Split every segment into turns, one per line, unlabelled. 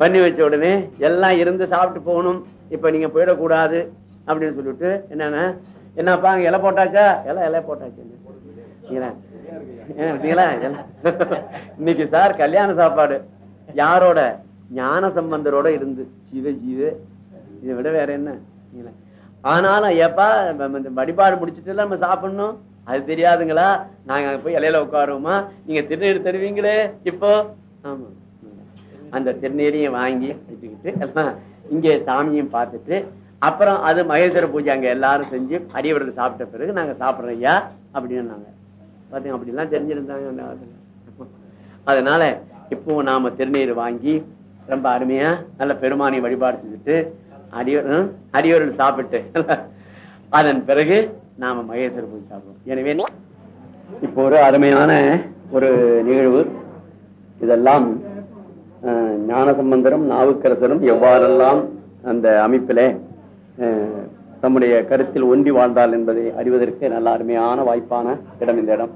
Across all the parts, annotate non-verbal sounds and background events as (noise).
பண்ணி வச்ச உடனே எல்லாம் இருந்து சாப்பிட்டு போகணும். இப்ப நீங்க போயிடக்கூடாது அப்படின்னு சொல்லிட்டு என்னன்னா என்னப்பா அங்க இலை போட்டாச்சா? இலை இலை போட்டாச்சு. ஏன் எல்லாம். இன்னைக்கு சார் கல்யாண சாப்பாடு. யாரோட? ஞான சம்பந்தரோட இருந்து. சிவ ஜீவ. இதை விட வேற என்ன? ஆனாலும் ஏப்பா இந்த வழிபாடு முடிச்சுட்டு நம்ம சாப்பிடணும். அது தெரியாதுங்களா? நாங்க போய் இலையில உட்காருவோமா? நீங்க திருநீர் தருவீங்களே இப்போ? ஆமா. அந்த திருநீரையும் வாங்கி வச்சுக்கிட்டு எல்லாம் இங்கே சாமியும் பார்த்துட்டு அப்புறம் அது மகேஸ்வர பூஜை அங்கே எல்லாரும் செஞ்சு அடியவர்கள் சாப்பிட்ட பிறகு நாங்கள் சாப்பிட்றோம் ஐயா அப்படின்னு பார்த்தீங்க அப்படிலாம் தெரிஞ்சிருந்தாங்க அதனால இப்போ நாம திருநீர் வாங்கி ரொம்ப அருமையா நல்ல பெருமானை வழிபாடு செஞ்சுட்டு அடியோர் ஹம், அடியோர்கள் சாப்பிட்டு அதன் பிறகு நாம மகேஸ்வர பூஜை சாப்பிடுவோம். எனவே இப்போ ஒரு அருமையான ஒரு நிகழ்வு. இதெல்லாம் ஞானசம்பந்தரும் நாவுக்கரசரும் எவ்வாறெல்லாம் அந்த அமைப்பில தம்முடைய கருத்தில் ஒன்றி வாழ்ந்தால் என்பதை அறிவதற்கு நல்ல அருமையான வாய்ப்பான இடம் இந்த இடம்.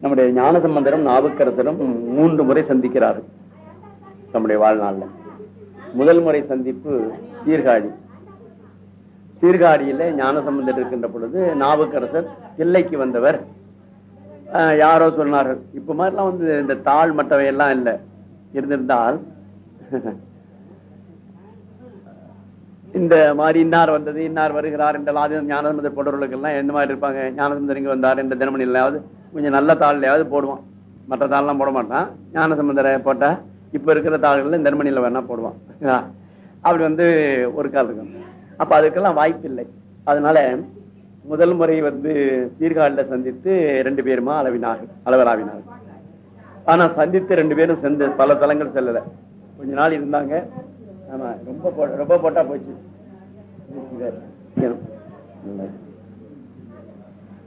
நம்முடைய ஞானசம்பந்தரும் நாவுக்கரசரும் மூன்று முறை சந்திக்கிறார்கள் நம்முடைய வாழ்நாள்ல. முதல் முறை சந்திப்பு சீர்காழி. சீர்காழியில ஞானசம்பந்தர் இருக்கின்ற பொழுது நாவுக்கரசர் தில்லைக்கு வந்தவர். யாரோ சொன்னார்கள் இப்ப மாதிரிலாம் வந்து இந்த தாழ் மட்டவையெல்லாம் இல்லை. இருந்திருந்தால் இந்த மாதிரி இன்னார் வந்தது இன்னார் வருகிறார் என்ற அது ஞானசம்பந்தர் போடுறவர்களுக்கு எல்லாம் என்ன மாதிரி இருப்பாங்க? ஞானசம்பந்தர் இங்கே வந்தார் இந்த தினமணியிலாவது கொஞ்சம் நல்ல தாள்லையாவது போடுவான். மற்ற தாள்லாம் போட மாட்டான். ஞானசம்பந்தரை போட்டா இப்ப இருக்கிற தாள்கள்ல தினமணியில் வேணா போடுவான். அப்படி வந்து ஒரு கால் இருக்கும். அப்ப அதுக்கெல்லாம் வாய்ப்பு இல்லை அதனால முதல் முறை வந்து சீர்காழில சந்தித்து ரெண்டு பேருமா அளவினார்கள் அளவராவினார்கள். ஆனா சந்தித்து ரெண்டு பேரும் சென்று பல தலங்கள் செல்லல. கொஞ்ச நாள் இருந்தாங்க. ஆமா ரொம்ப ரொம்ப போட்டா போச்சு.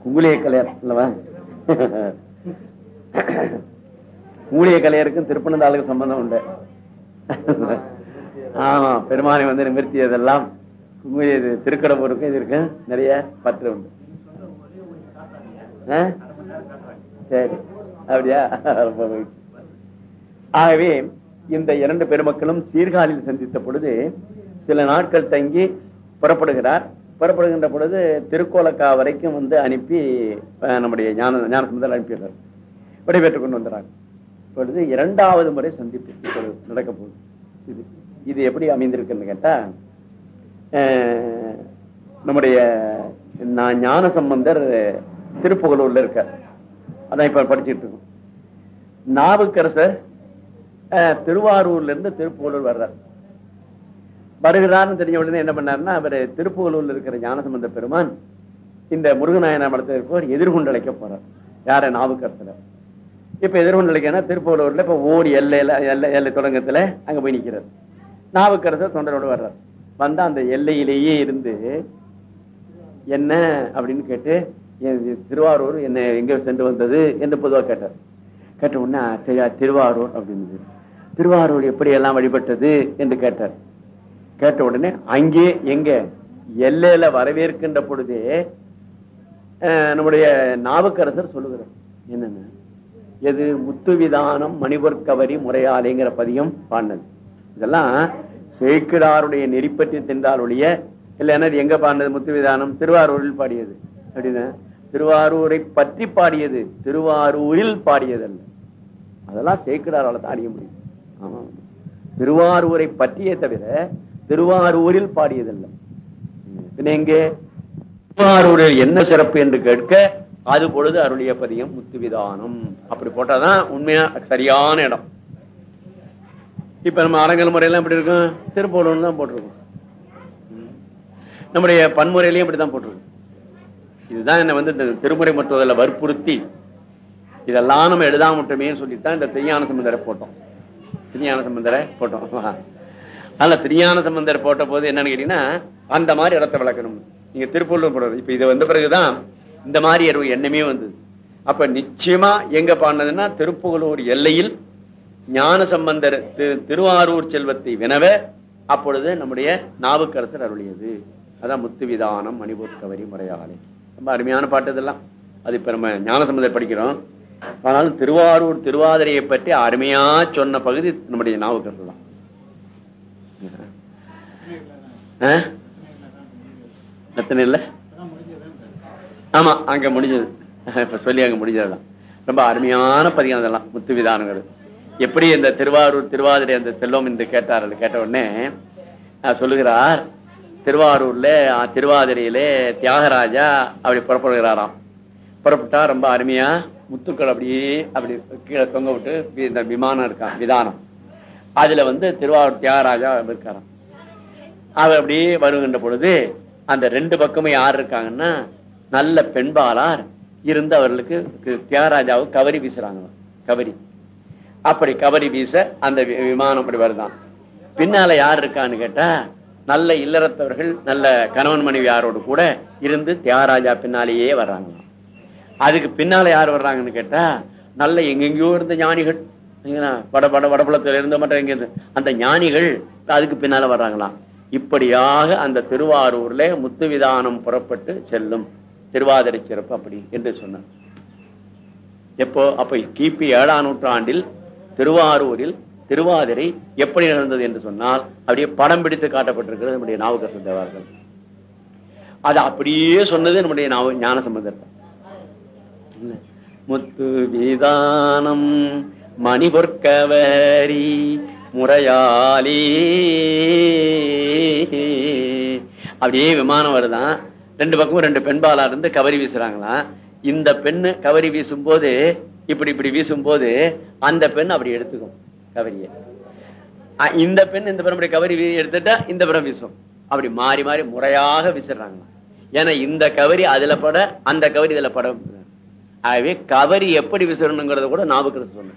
குங்குளிய கலையர் அல்லவா குங்குளிய கலையருக்கும் திருப்பனந்தாளுக்கு சம்பந்தம் உண்டு. ஆமா பெருமானை வந்து நிமிர்த்தியதெல்லாம் இது திருக்கடம்பூருக்கும் இது இருக்கு நிறைய பற்று உண்டு. சரி. அப்படியா? ரொம்ப மகிழ்ச்சி. ஆகவே இந்த இரண்டு பெருமக்களும் சீர்காழியில் சந்தித்த பொழுது சில நாட்கள் தங்கி புறப்படுகிறார். புறப்படுகின்ற பொழுது திருக்கோலக்கா வரைக்கும் வந்து அனுப்பி நம்முடைய ஞான ஞானசுந்தர் அனுப்பிடுறார் விடைபெற்றுக் கொண்டு வந்துறாங்க பொழுது இரண்டாவது முறை சந்திப்பு நடக்க போகுது. இது இது எப்படி அமைந்திருக்குன்னு கேட்டா அஹ், நம்முடைய நான் ஞான சம்பந்தர் திருப்புகலூர்ல இருக்கார். அதான் இப்ப படிச்சிட்டு இருக்கோம். நாவுக்கரசர் அஹ், திருவாரூர்ல இருந்து திருப்புகலூர் வர்றார். வருகிறார்னு தெரிஞ்ச உடனே என்ன பண்ணாருன்னா அவர் திருப்புகலூர்ல இருக்கிற ஞானசம்பந்த பெருமான் இந்த முருகநாயன மடத்தில் இருப்பவர் எதிர்கொண்டு அழைக்க போறார். யார? நாவுக்கரசர். இப்ப எதிர்கொண்டு அழைக்கனா திருப்புகலூர்ல இப்ப ஓடி எல்லையில எல்லை எல்லை தொடங்கத்துல அங்க போய் நிற்கிறார் நாவுக்கரசர் தொண்டரோடு வர்றார். வந்தா அந்த எல்லையிலேயே இருந்து என்ன? அப்படின்னு கேட்டு திருவாரூர் என்ன எங்க சென்று வந்தது என்று பொதுவாக கேட்டார். கேட்ட உடனே அச்சையா திருவாரூர் அப்படின்னு திருவாரூர் எப்படி எல்லாம் வழிபட்டது என்று கேட்டார். கேட்ட உடனே அங்கே எங்க? எல்லையில வரவேற்கின்ற பொழுதே அஹ், நம்முடைய நாவுக்கரசர் சொல்லுகிறார். என்னன்னு? எது? முத்துவிதானம் மணிபொற்கவரி முறையாளிங்கிற பதியம் பாடினது. இதெல்லாம் சேக்கிடாருடைய நெறிப்பற்றி தின்றாருடைய இல்லைன்னா இது எங்க பாடினது? முத்துவிதானம் திருவாரூரில் பாடியது. அப்படின்னா திருவாரூரை பற்றி பாடியது திருவாரூரில் பாடியதல்ல. அதெல்லாம் சேக்கிடாரால தான் அறிய முடியும். ஆமா. திருவாரூரை பற்றியே தவிர திருவாரூரில் பாடியதல்ல. பின்ன எங்கே? திருவாரூரில் என்ன சிறப்பு என்று கேட்க அது பொழுது அருளிய பதியம் முத்துவிதானம். அப்படி போட்டாதான் உண்மையா சரியான இடம். இப்ப நம்ம அரங்கல் முறையெல்லாம் எப்படி இருக்கும்? திருப்பூர்ல தான் போட்டிருக்கோம். நம்முடைய பன்முறையிலையும் இப்படிதான் போட்டிருக்கோம். இதுதான் என்ன வந்து இந்த திருமுறை மற்றுவதில் வற்புறுத்தி இதெல்லாம் நம்ம எழுதாம மட்டுமே சொல்லித்தான் இந்த திருஞான சம்பந்தரை போட்டோம். திருஞான சம்பந்தரை போட்டோம். அதனால திருஞான சம்பந்தர் போட்ட போது என்னன்னு கேட்டீங்கன்னா அந்த மாதிரி இடத்தை விளக்கணும். நீங்க திருப்பூர்ல போடுறது இப்ப இது வந்த பிறகுதான் இந்த மாதிரி ஒரு எண்ணமே வந்தது. அப்ப நிச்சயமா எங்க பாடினதுன்னா திருப்புகலூர் எல்லையில் ஞான சம்பந்தர் திரு- திருவாரூர் செல்வத்தை வினவ அப்பொழுது நம்முடைய நாவுக்கரசர் அருளியது. அதான் முத்துவிதானம் மணிபூர்கவரி முறையாலே ரொம்ப அருமையான பாட்டு இதெல்லாம். அது இப்ப நம்ம ஞானசம்பந்த படிக்கிறோம். ஆனாலும் திருவாரூர் திருவாதிரையை பற்றி அருமையா சொன்ன பகுதி நம்முடைய நாவுக்கரசர் தான் ஆ? எத்தனை இல்ல? ஆமா அங்க முடிஞ்சது. இப்ப சொல்லி அங்க முடிஞ்சதுதான். ரொம்ப அருமையான பதிகம் அதெல்லாம் முத்து விதானங்கள். எப்படி இந்த திருவாரூர் திருவாதிரை அந்த செல்வம் என்று கேட்டார்கள் கேட்ட உடனே சொல்லுகிறார் திருவாரூர்ல திருவாதிரையில தியாகராஜா அப்படி புறப்படுகிறாராம். புறப்பட்டா ரொம்ப அருமையா முத்துக்கள் அப்படியே அப்படி கீழே தொங்க விட்டு இந்த விமானம் இருக்கான் விதானம். அதுல வந்து திருவாரூர் தியாகராஜா இருக்காராம். அவர் அப்படியே வருகின்ற பொழுது அந்த ரெண்டு பக்கமும் யார் இருக்காங்கன்னா நல்ல பெண்பாளார் இருந்து அவர்களுக்கு தியாகராஜாவுக்கு கவரி வீசுறாங்க. கவரி. அப்படி கவரி வீச அந்த வி- விமானம் அப்படி வருதான். பின்னால யார் இருக்கான்னு கேட்டா நல்ல இல்லறத்தவர்கள் நல்ல கணவன் மனைவி யாரோடு கூட இருந்து தியாகராஜா பின்னாலேயே வர்றாங்களாம் அதுக்கு பின்னால யார் வர்றாங்கன்னு கேட்டா நல்ல எங்கெங்கயோ இருந்த ஞானிகள். வட வட வடபுலத்துல இருந்த மட்டும் எங்க இருந்து அந்த ஞானிகள் அதுக்கு பின்னால வர்றாங்களாம். இப்படியாக அந்த திருவாரூர்ல முத்துவிதானம் புறப்பட்டு செல்லும். திருவாதிரை சிறப்பு அப்படி என்று சொன்னார் எப்போ? அப்ப கிபி ஏழாம் நூற்றாண்டில் திருவாரூரில் திருவாதிரை எப்படி நடந்தது என்று சொன்னால் அப்படியே படம் பிடித்து காட்டப்பட்டிருக்கிறது நம்முடைய நாவுக்கரசு தேவார்கள் அது அப்படியே சொன்னது நம்முடைய நாவு ஞான சம்பந்தர் முத்து விதானம் மணிபொற்கவரி முறையாளி. அப்படியே விமானம் வருதான் ரெண்டு பக்கமும் ரெண்டு பெண்பாலா இருந்து கவரி வீசுறாங்களாம் இந்த பெண்ணு கவரி வீசும் போது இப்படி இப்படி வீசும் போது அந்த பெண் அப்படி எடுத்துக்கும். கவரிய. இந்த பெண் இந்த பெண் அப்படி கவரி எடுத்துட்டா இந்த பெண் வீசும். அப்படி மாறி மாறி முறையாக வீசுறாங்களாம் ஏன்னா இந்த கவரி அதுல பட அந்த கவரி இதுல படம். ஆகவே கவரி எப்படி விசிறணுங்கிறத கூட நாவுக்கிறது சொன்ன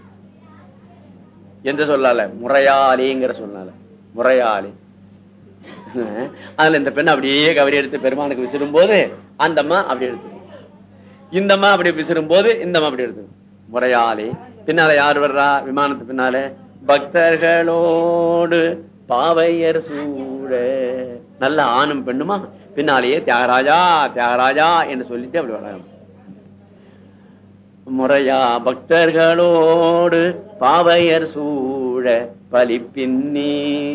எந்த சொல்லால? முறையாளிங்கிற சொன்னால முறையாளி. அதுல இந்த பெண் அப்படியே கவரி எடுத்து பெருமானுக்கு விசிறும் போது அந்த அம்மா அப்படி எடுத்து இந்த அம்மா அப்படி விசிறும் போது இந்த அம்மா அப்படி எடுத்து முறையாளி. பின்னால யார் வர்றா? விமானத்து பின்னால. பக்தர்களோடு பாவையர் சூழ. நல்ல ஆணும் பெண்ணுமா? பின்னாலேயே தியாகராஜா தியாகராஜா என்று சொல்லிட்டு அப்படி வராங்க. முறையா பக்தர்களோடு பாவையர் சூழ பலி பின்னி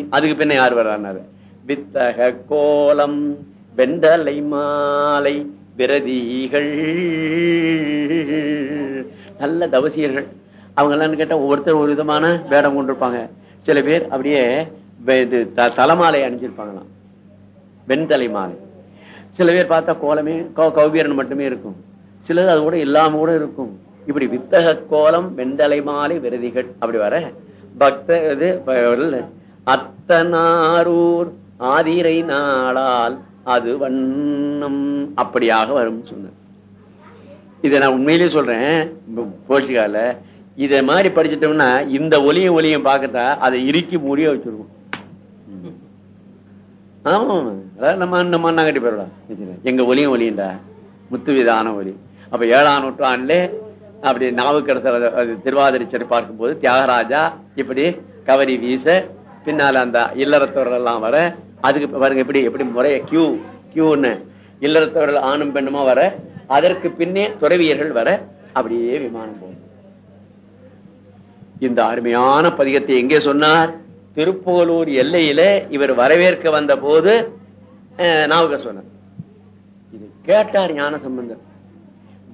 அதுக்கு பின்ன யார் வர்றாரு வித்தக கோலம் வெண்டலை மாலை விரதிகள். நல்ல தவசியர்கள். அவங்க எல்லாம் கேட்டா ஒவ்வொருத்தர் ஒரு விதமான வேடம் கொண்டிருப்பாங்க. சில பேர் அப்படியே இது த- தலைமாலை அணிஞ்சிருப்பாங்களாம். வெண்தலை மாலை சில பேர் பார்த்தா கோலமே கௌபீரன் மட்டுமே இருக்கும். சிலது அது கூட இல்லாம கூட இருக்கும். இப்படி வித்தக கோலம் வெண்தலை மாலை விரதிகள் அப்படி வர பக்த இது அத்தனாரூர் ஆதிரை நாளால் அது வண்ணம் அப்படியாக வரும் சொன்ன இதை நான் உண்மையிலேயே சொல்றேன். போர்ச்சுகால இத மாதிரி படிச்சுட்டோம்னா இந்த ஒலியும் ஒலியும் பார்க்கட்டா அதை இறுக்கி மூடிய வச்சிருக்கோம் ஆமா. அதாவது நம்ம இந்த அண்ணாங்கட்டி போயிடலாம் எங்க ஒலியும் ஒலியுண்டா முத்துவிதான ஒலி. அப்ப ஏழாம் நூற்றாண்டுல அப்படி நாவுக்கரசர் அது- சரி பார்க்கும்போது தியாகராஜா இப்படி கவரி வீச பின்னால அந்த இல்லறத்தவர்கள் எல்லாம் வர அதுக்கு பாருங்க எப்படி எப்படி முறைய கியூ கியூன்னு இல்லறத்தவர்கள் ஆணும் பெண்ணுமா வர அதற்கு பின்னே துறவியர்கள் வர அப்படியே விமானம் போகும். இந்த அருமையான பதிகத்தை எங்கே சொன்னார்? திருப்புகலூர் எல்லையில இவர் வரவேற்க வந்த போது நாவுக்க சொன்னார். இது கேட்டார் ஞான சம்பந்தர்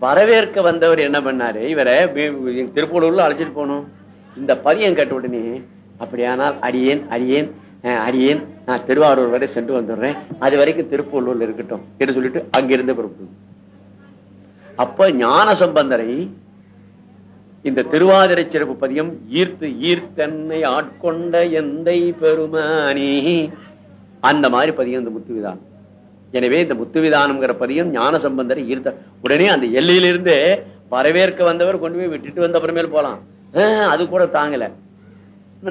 வரவேற்க வந்தவர் என்ன பண்ணாரு? இவரை திருப்புகலூர்ல அழைச்சிட்டு போகணும். இந்த பதியம் கேட்ட உடனே அப்படியானால் அடியேன் அடியேன் அஹ், அடியேன் நான் திருவாரூர் வரை சென்று வந்துடுறேன். அது வரைக்கும் திருப்புகலூர்ல இருக்கட்டும் என்று சொல்லிட்டு அங்கிருந்து புறப்பட்டு அப்ப ஞான சம்பந்தரை இந்த திருவாதிரை சிறப்பு பதியம் ஈர்த்து ஈர்த்தன்னை ஆட்கொண்ட எந்தை பெருமானி? அந்த மாதிரி பதியம் இந்த முத்துவிதானம் எனவே இந்த முத்துவிதானம்ங்கிற பதியம் ஞான சம்பந்தரை ஈர்த்த. உடனே அந்த எல்லையிலிருந்து வரவேற்க வந்தவர் கொண்டு போய் விட்டுட்டு வந்த அப்புறமேல் போலாம். ஆஹ், அது கூட தாங்கல.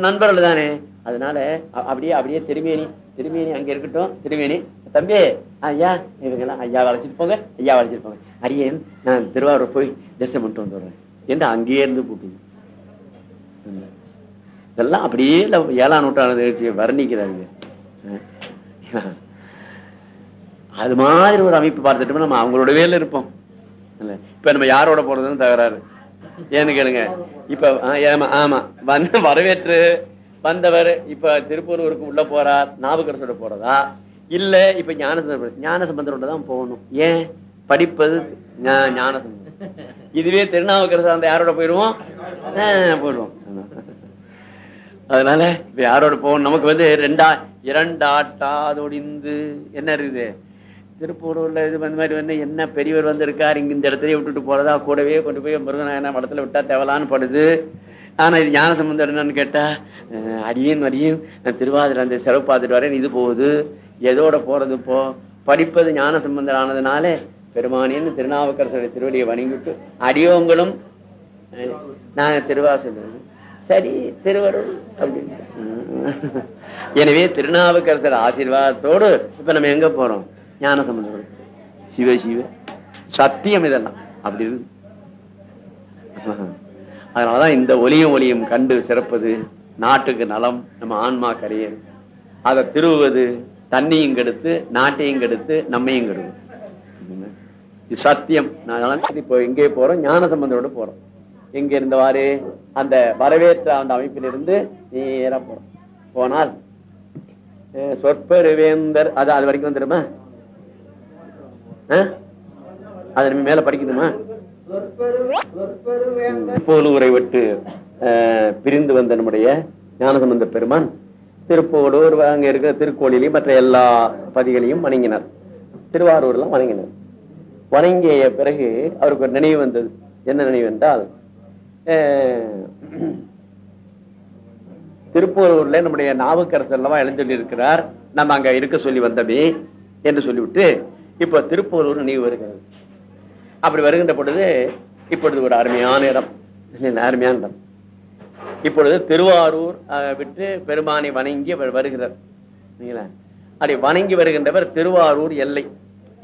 நண்பர்கள் தானே. அதனால அப்படியே அப்படியே திருமேனி திருமேனி அங்க இருக்கட்டும். திருமேனி தம்பி ஐயா இவங்கெல்லாம் ஐயா அழைச்சிட்டு போங்க ஐயா அழைச்சிட்டு போங்க. அரியன் நான் திருவாரூர் போய் தரிசனம் பண்ணிட்டு வந்துடுறேன். என்று அங்கேயே இருந்து கூப்பிட்டு இதெல்லாம் அப்படியே இல்ல ஏழாம் நூற்றாண்டு நிகழ்ச்சியை வர்ணிக்கிறாங்க. அது மாதிரி ஒரு அமைப்பு பார்த்துட்டோம்னா நம்ம அவங்களோட வேலை இருப்போம். இப்ப நம்ம யாரோட போறதுன்னு தகராறு. ஏன்னு கேளுங்க. இப்ப ஏமா ஆமா வந்து வரவேற்று வந்தவர் இப்ப திருப்பூருக்கு உள்ள போறார் நாவுக்கரசோட போறதா? இல்ல இப்ப ஞானசம்பந்தர் ஞானசம்பந்தரோட தான் போகணும். ஏன்? படிப்பது ஞா- இதுவே திருநாவுக்கரசர் அந்த யாரோட போயிடுவோம்? ஆஹ், போயிடுவோம். அதனால இப்ப யாரோட போவோம்? நமக்கு வந்து ரெண்டா இரண்டாட்டாதொடிந்து. என்ன இருக்குது? திருப்பூரூர்ல இது இந்த மாதிரி வந்து என்ன பெரியவர் வந்து இங்க இந்த இடத்துல விட்டுட்டு போறதா? கூடவே கொண்டு போய் முருகநாயனா படத்துல விட்டா தேவலான்னு படுது. ஆனா இது ஞான சம்பந்தம் என்னன்னு கேட்டா அடியும் அடியும் நான் திருவாதிரை அந்த சிறப்பு பார்த்துட்டு வரேன் இது போகுது. எதோட போறது இப்போ? படிப்பது ஞான சம்பந்தர் ஆனதுனால பெருமானின்னு திருநாவுக்கரசருடைய திருவடியை வணங்கிட்டு அடியோங்களும் நாங்க திருவாசல் சரி திருவருள் அப்படின்னு எனவே திருநாவுக்கரசர் ஆசீர்வாதத்தோடு இப்ப நம்ம எங்க போறோம்? ஞான சம்பந்தம் சிவ சிவ. சத்தியம் இதெல்லாம். அப்படி இருக்கு. அதனாலதான் இந்த ஒலியும் ஒலியும் கண்டு சிறப்பது நாட்டுக்கு நலம் நம்ம ஆன்மா கரையர் அதை திருவுவது தண்ணியும் கெடுத்து நாட்டையும் கெடுத்து நம்மையும் கெடுக்கும் சத்தியம். நான் இப்போ எங்கே போறோம்? ஞான சம்பந்தரோட போறோம். எங்க இருந்தவாறு அந்த வரவேற்ற அந்த அமைப்பிலிருந்து நேரா போறோம். போனால் சொற்பருவேந்தர் அது அது வரைக்கும் வந்துடுமா? அது மேல படிக்கணுமா திருப்போலூரை விட்டு அஹ், பிரிந்து வந்த நம்முடைய ஞானசம்பந்த பெருமான் திருப்போலூர் அங்க இருக்கிற திருக்கோளிலையும் மற்ற எல்லா பதிகளையும் வணங்கினார். திருவாரூர்லாம் வணங்கினார். வணங்கிய பிறகு அவருக்கு ஒரு நினைவு வந்தது. என்ன நினைவு என்றால் திருப்பூரூர்ல நம்முடைய நாவுக்கரசர் அல்லவா எழுந்தொல்லி இருக்கிறார். நம்ம அங்க இருக்க சொல்லி வந்தமே என்று சொல்லிவிட்டு இப்ப திருப்பூரூர் நினைவு வருகிறது. அப்படி வருகின்ற பொழுது இப்பொழுது ஒரு அருமையான இடம். அருமையான இடம்? இப்பொழுது திருவாரூர் விட்டு பெருமானை வணங்கி வருகிறார். அப்படி வணங்கி வருகின்றவர் திருவாரூர் எல்லை.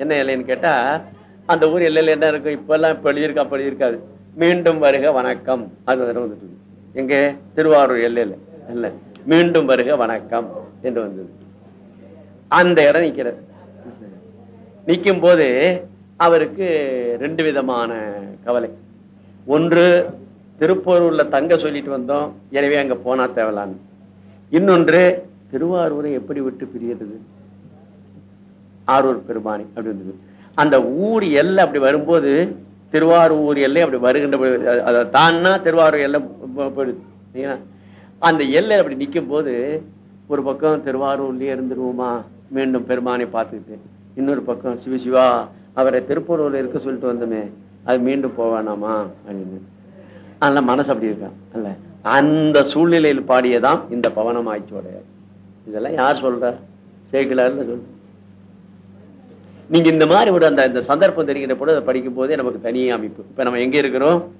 என்ன எல்லைன்னு கேட்டா அந்த ஊர் எல்லையில என்ன இருக்கும்? இப்ப எல்லாம் இப்ப எழுதியிருக்கா அப்ப எழுதியிருக்காது. மீண்டும் வருக வணக்கம். அது வந்துட்டு எங்க? திருவாரூர் எல்லையில. இல்ல. மீண்டும் வருக வணக்கம் என்று வந்தது. அந்த இடம் நிக்கிறார் நிக்கும் போது அவருக்கு ரெண்டு விதமான கவலை. ஒன்று திருப்பூரூர்ல தங்க சொல்லிட்டு வந்தோம். எனவே அங்க போனா தேவலான்னு. இன்னொன்று திருவாரூரை எப்படி விட்டு பிரியறது? ஆரூர் பெருமானி. அப்படி இருந்தது அந்த ஊர் எல்லை அப்படி வரும்போது திருவாரூர் எல்லை அப்படி வருகின்ற அதை தான்னா திருவாரூர் எல்லை போயிடுது. அந்த எல்லை அப்படி நிற்கும் போது ஒரு பக்கம் திருவாரூர்லயே இருந்துருவோமா? மீண்டும் பெருமானை பார்த்துக்கிட்டு இன்னொரு பக்கம் சிவசிவா அவரை திருப்பூரூர்ல இருக்க சொல்லிட்டு வந்தோமே அது மீண்டும் போவானாமா அப்படின்னு. அதனால மனசு அப்படி இருக்கான் அல்ல. அந்த சூழ்நிலையில் பாடியதான் இந்த பவனம் ஆய்ச்சியோடைய இதெல்லாம் யார் சொல்ற? சேக்கிலார்ல சொல்ற நீங்க இந்த மாதிரி ஒரு அந்த இந்த சந்தர்ப்பம் தெரிகிற பொழுது அதை படிக்கும் போதே நமக்கு தனியே அமைப்பு. இப்ப நம்ம எங்க இருக்கிறோம்?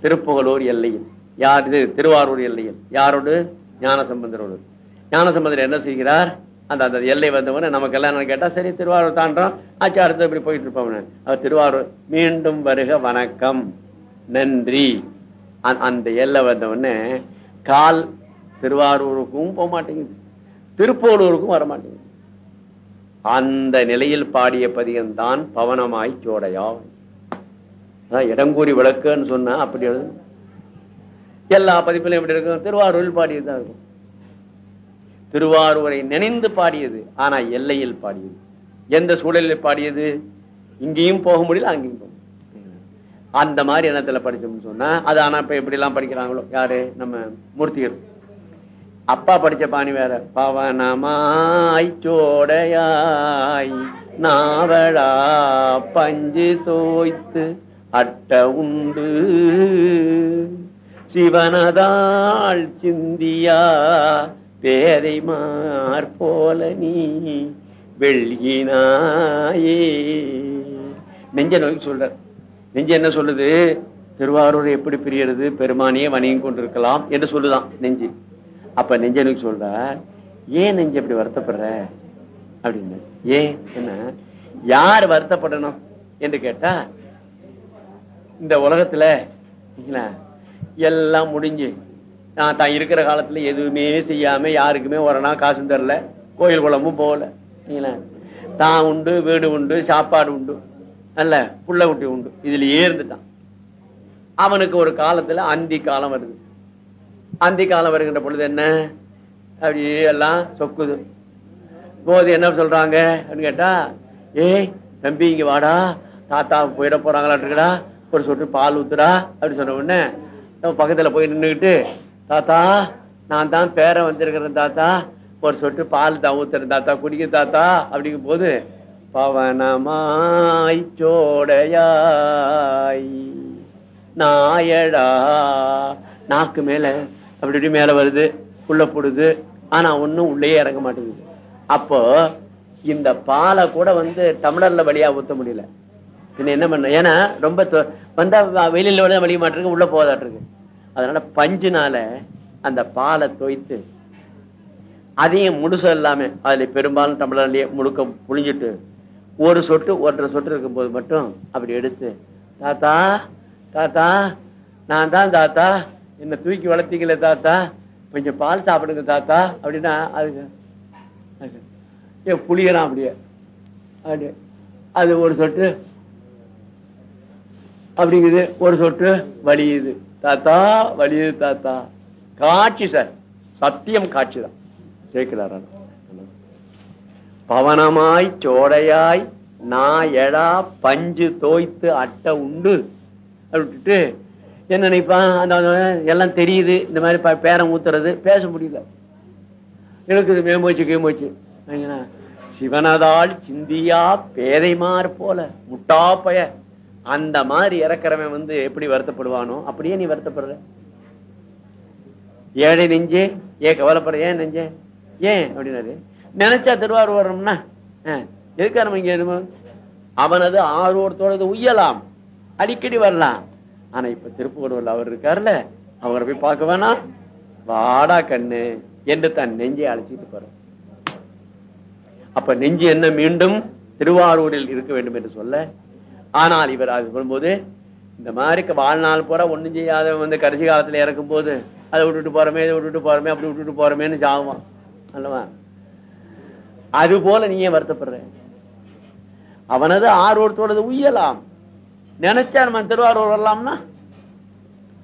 திருப்புகலூர் எல்லையில். யார் இது? திருவாரூர் எல்லையில். யாரோடு? ஞானசம்பந்தரோடு. ஞானசம்பந்தர் என்ன செய்கிறார்? அந்த அந்த எல்லை வந்தவன நமக்கு எல்லாம் கேட்டா சரி திருவாரூர் தாண்டோம் ஆச்சு அடுத்து இப்படி போயிட்டு இருப்போம் அவர் திருவாரூர் மீண்டும் வருக வணக்கம். நன்றி. அந்த- அந்த எல்லை வந்தவொடனே கால் திருவாரூருக்கும் போக மாட்டேங்குது திருப்போலூருக்கும் வர மாட்டேங்குது அந்த நிலையில் பாடிய பதியம்தான் பவனமாய் சோடையா அதான் இடங்கூறி விளக்குன்னு சொன்னா அப்படி எழுது எல்லா பதிப்பிலும் எப்படி இருக்கும். திருவாரூரில் பாடியதுதான் இருக்கும். திருவாரூரை நினைந்து பாடியது ஆனா எல்லையில் பாடியது. எந்த சூழலில் பாடியது? இங்கேயும் போக முடியல அங்கேயும் போக அந்த மாதிரி எண்ணத்துல படிச்சோம்னு சொன்னா அது ஆனா இப்ப எப்படி எல்லாம் படிக்கிறாங்களோ? யாரு? நம்ம மூர்த்திகள் அப்பா படிச்ச பாணி வேற. பவனமாய் சோடையாய் நாவடா பஞ்சு தோய்த்து அட்ட உண்டு. சிவனதாள் சிந்தியா பேதைமார் போல நீ வெள்ளினாயே. நெஞ்ச நோய்க்கு சொல்ற. நெஞ்ச என்ன சொல்லுது? திருவாரூர் எப்படி பிரியறது? பெருமானியே வணிகம் கொண்டிருக்கலாம் என்று சொல்லுதான் நெஞ்சு. அப்ப நெஞ்சனுக்கு சொல்ற ஏன் நெஞ்சு இப்படி வருத்தப்படுற? அப்படின்னு. ஏன்? என்ன? யார் வருத்தப்படணும்? என்று கேட்டா இந்த உலகத்துல எல்லாம் முடிஞ்சு. நான் தான் இருக்கிற காலத்துல எதுவுமே செய்யாம யாருக்குமே ஒரு நாள் காசும் தரல கோயில் குளமும் போகல. தான் உண்டு வீடு உண்டு சாப்பாடு உண்டு. அல்ல புள்ள குட்டி உண்டு. இதுலயே இருந்துட்டான். அவனுக்கு ஒரு காலத்துல அந்தி காலம் வருது. அந்தி காலம் வருகின்ற பொழுது என்ன? அப்படி எல்லாம் சொக்குது. போது என்ன சொல்றாங்க? அப்படின்னு கேட்டா ஏய் தம்பி இங்க வாடா. தாத்தா போயிட போறாங்களாட்டுக்கடா ஒரு சொட்டு பால் ஊத்துடா. அப்படின்னு சொன்ன உடனே நம்ம பக்கத்துல போய் நின்றுக்கிட்டு தாத்தா நான் தான் பேரை வந்திருக்கிறேன் தாத்தா. ஒரு சொட்டு பால் தான் ஊத்துறேன் தாத்தா. குடிக்க தாத்தா. அப்படிங்கும் போது பவனமாய் சோடையாய் நாயடா நாக்கு மேல அப்படி இப்படி மேல வருது உள்ள போடுது. ஆனா ஒண்ணும் உள்ளே இறங்க மாட்டேங்குது. அப்போ இந்த பாலை கூட வந்து டம்ளர்ல வழியா ஊத்த முடியல. பின்ன என்ன பண்ண ஏன்னா ரொம்ப தொ- வந்தா வெளியில விட வழிய மாட்டிருக்கு உள்ள போதாட்டிருக்கு அதனால பஞ்சுனால அந்த பாலை தோய்த்து அதையும் முழுசும் எல்லாமே அதுல பெரும்பாலும் டம்ளர்லயே முழுக்க புழிஞ்சிட்டு ஒரு சொட்டு ஒன்றரை சொட்டு இருக்கும்போது மட்டும் அப்படி எடுத்து தாத்தா தாத்தா நான் தான் தாத்தா என்ன தூக்கி வளர்த்தீங்களே தாத்தா. கொஞ்சம் பால் சாப்பிடுங்க தாத்தா. அப்படின்னா அதுக்கு ஏன் ஏ அப்படியே. அப்படி அது ஒரு சொட்டு. அப்படிங்குது. ஒரு சொட்டு வலியுது. தாத்தா வலியுது தாத்தா. காட்சி சார். சத்தியம் காட்சி தான். கேட்கிறார் பவனமாய் சோடையாய் நான் எடா பஞ்சு தோய்த்து அட்டை உண்டு. அப்படி விட்டுட்டு என்ன நினைப்பான்? அந்த எல்லாம் தெரியுது. இந்த மாதிரி பேரம் ஊத்துறது. பேச முடியல. எனக்கு மேம்போச்சு கேம்போச்சு. சிவனதால் சிந்தியா பேதைமார் போல. முட்டா பய. அந்த மாதிரி இறக்குறவன் வந்து எப்படி வருத்தப்படுவானோ அப்படியே நீ வருத்தப்படுற. ஏழை நெஞ்சே ஏன் கவலைப்படுற? ஏன் நெஞ்சே? ஏன்? அப்படின்னாரு. நினைச்சா திருவாரூர் வர்றோம்னா அஹ், இங்க? அவனது ஆர்வத்தோடது உய்யலாம். அடிக்கடி வரலாம். ஆனா இப்ப திருப்பூர்ல அவர் இருக்காருல்ல அவரை போய் பார்க்க வேணாம் வாடா கண்ணு என்று தன் நெஞ்சை அழைச்சிட்டு போற அப்ப நெஞ்சு என்ன மீண்டும் திருவாரூரில் இருக்க வேண்டும் என்று சொல்ல ஆனால் இவர் அது சொல்லும்போது இந்த மாதிரி வாழ்நாள் பூரா ஒண்ணும் செய்யாத வந்து கடைசி காலத்துல இறக்கும் போது அதை விட்டுட்டு போறமே இதை விட்டுட்டு போறமே அப்படி விட்டுட்டு போறமேன்னு சாவான் அல்லவா? அது போல நீ ஏன் வருத்தப்படுற. அவனது ஆர்வத்தோடது உய்யலாம். நினைச்சா நம்ம திருவாரூர் வரலாம்னா?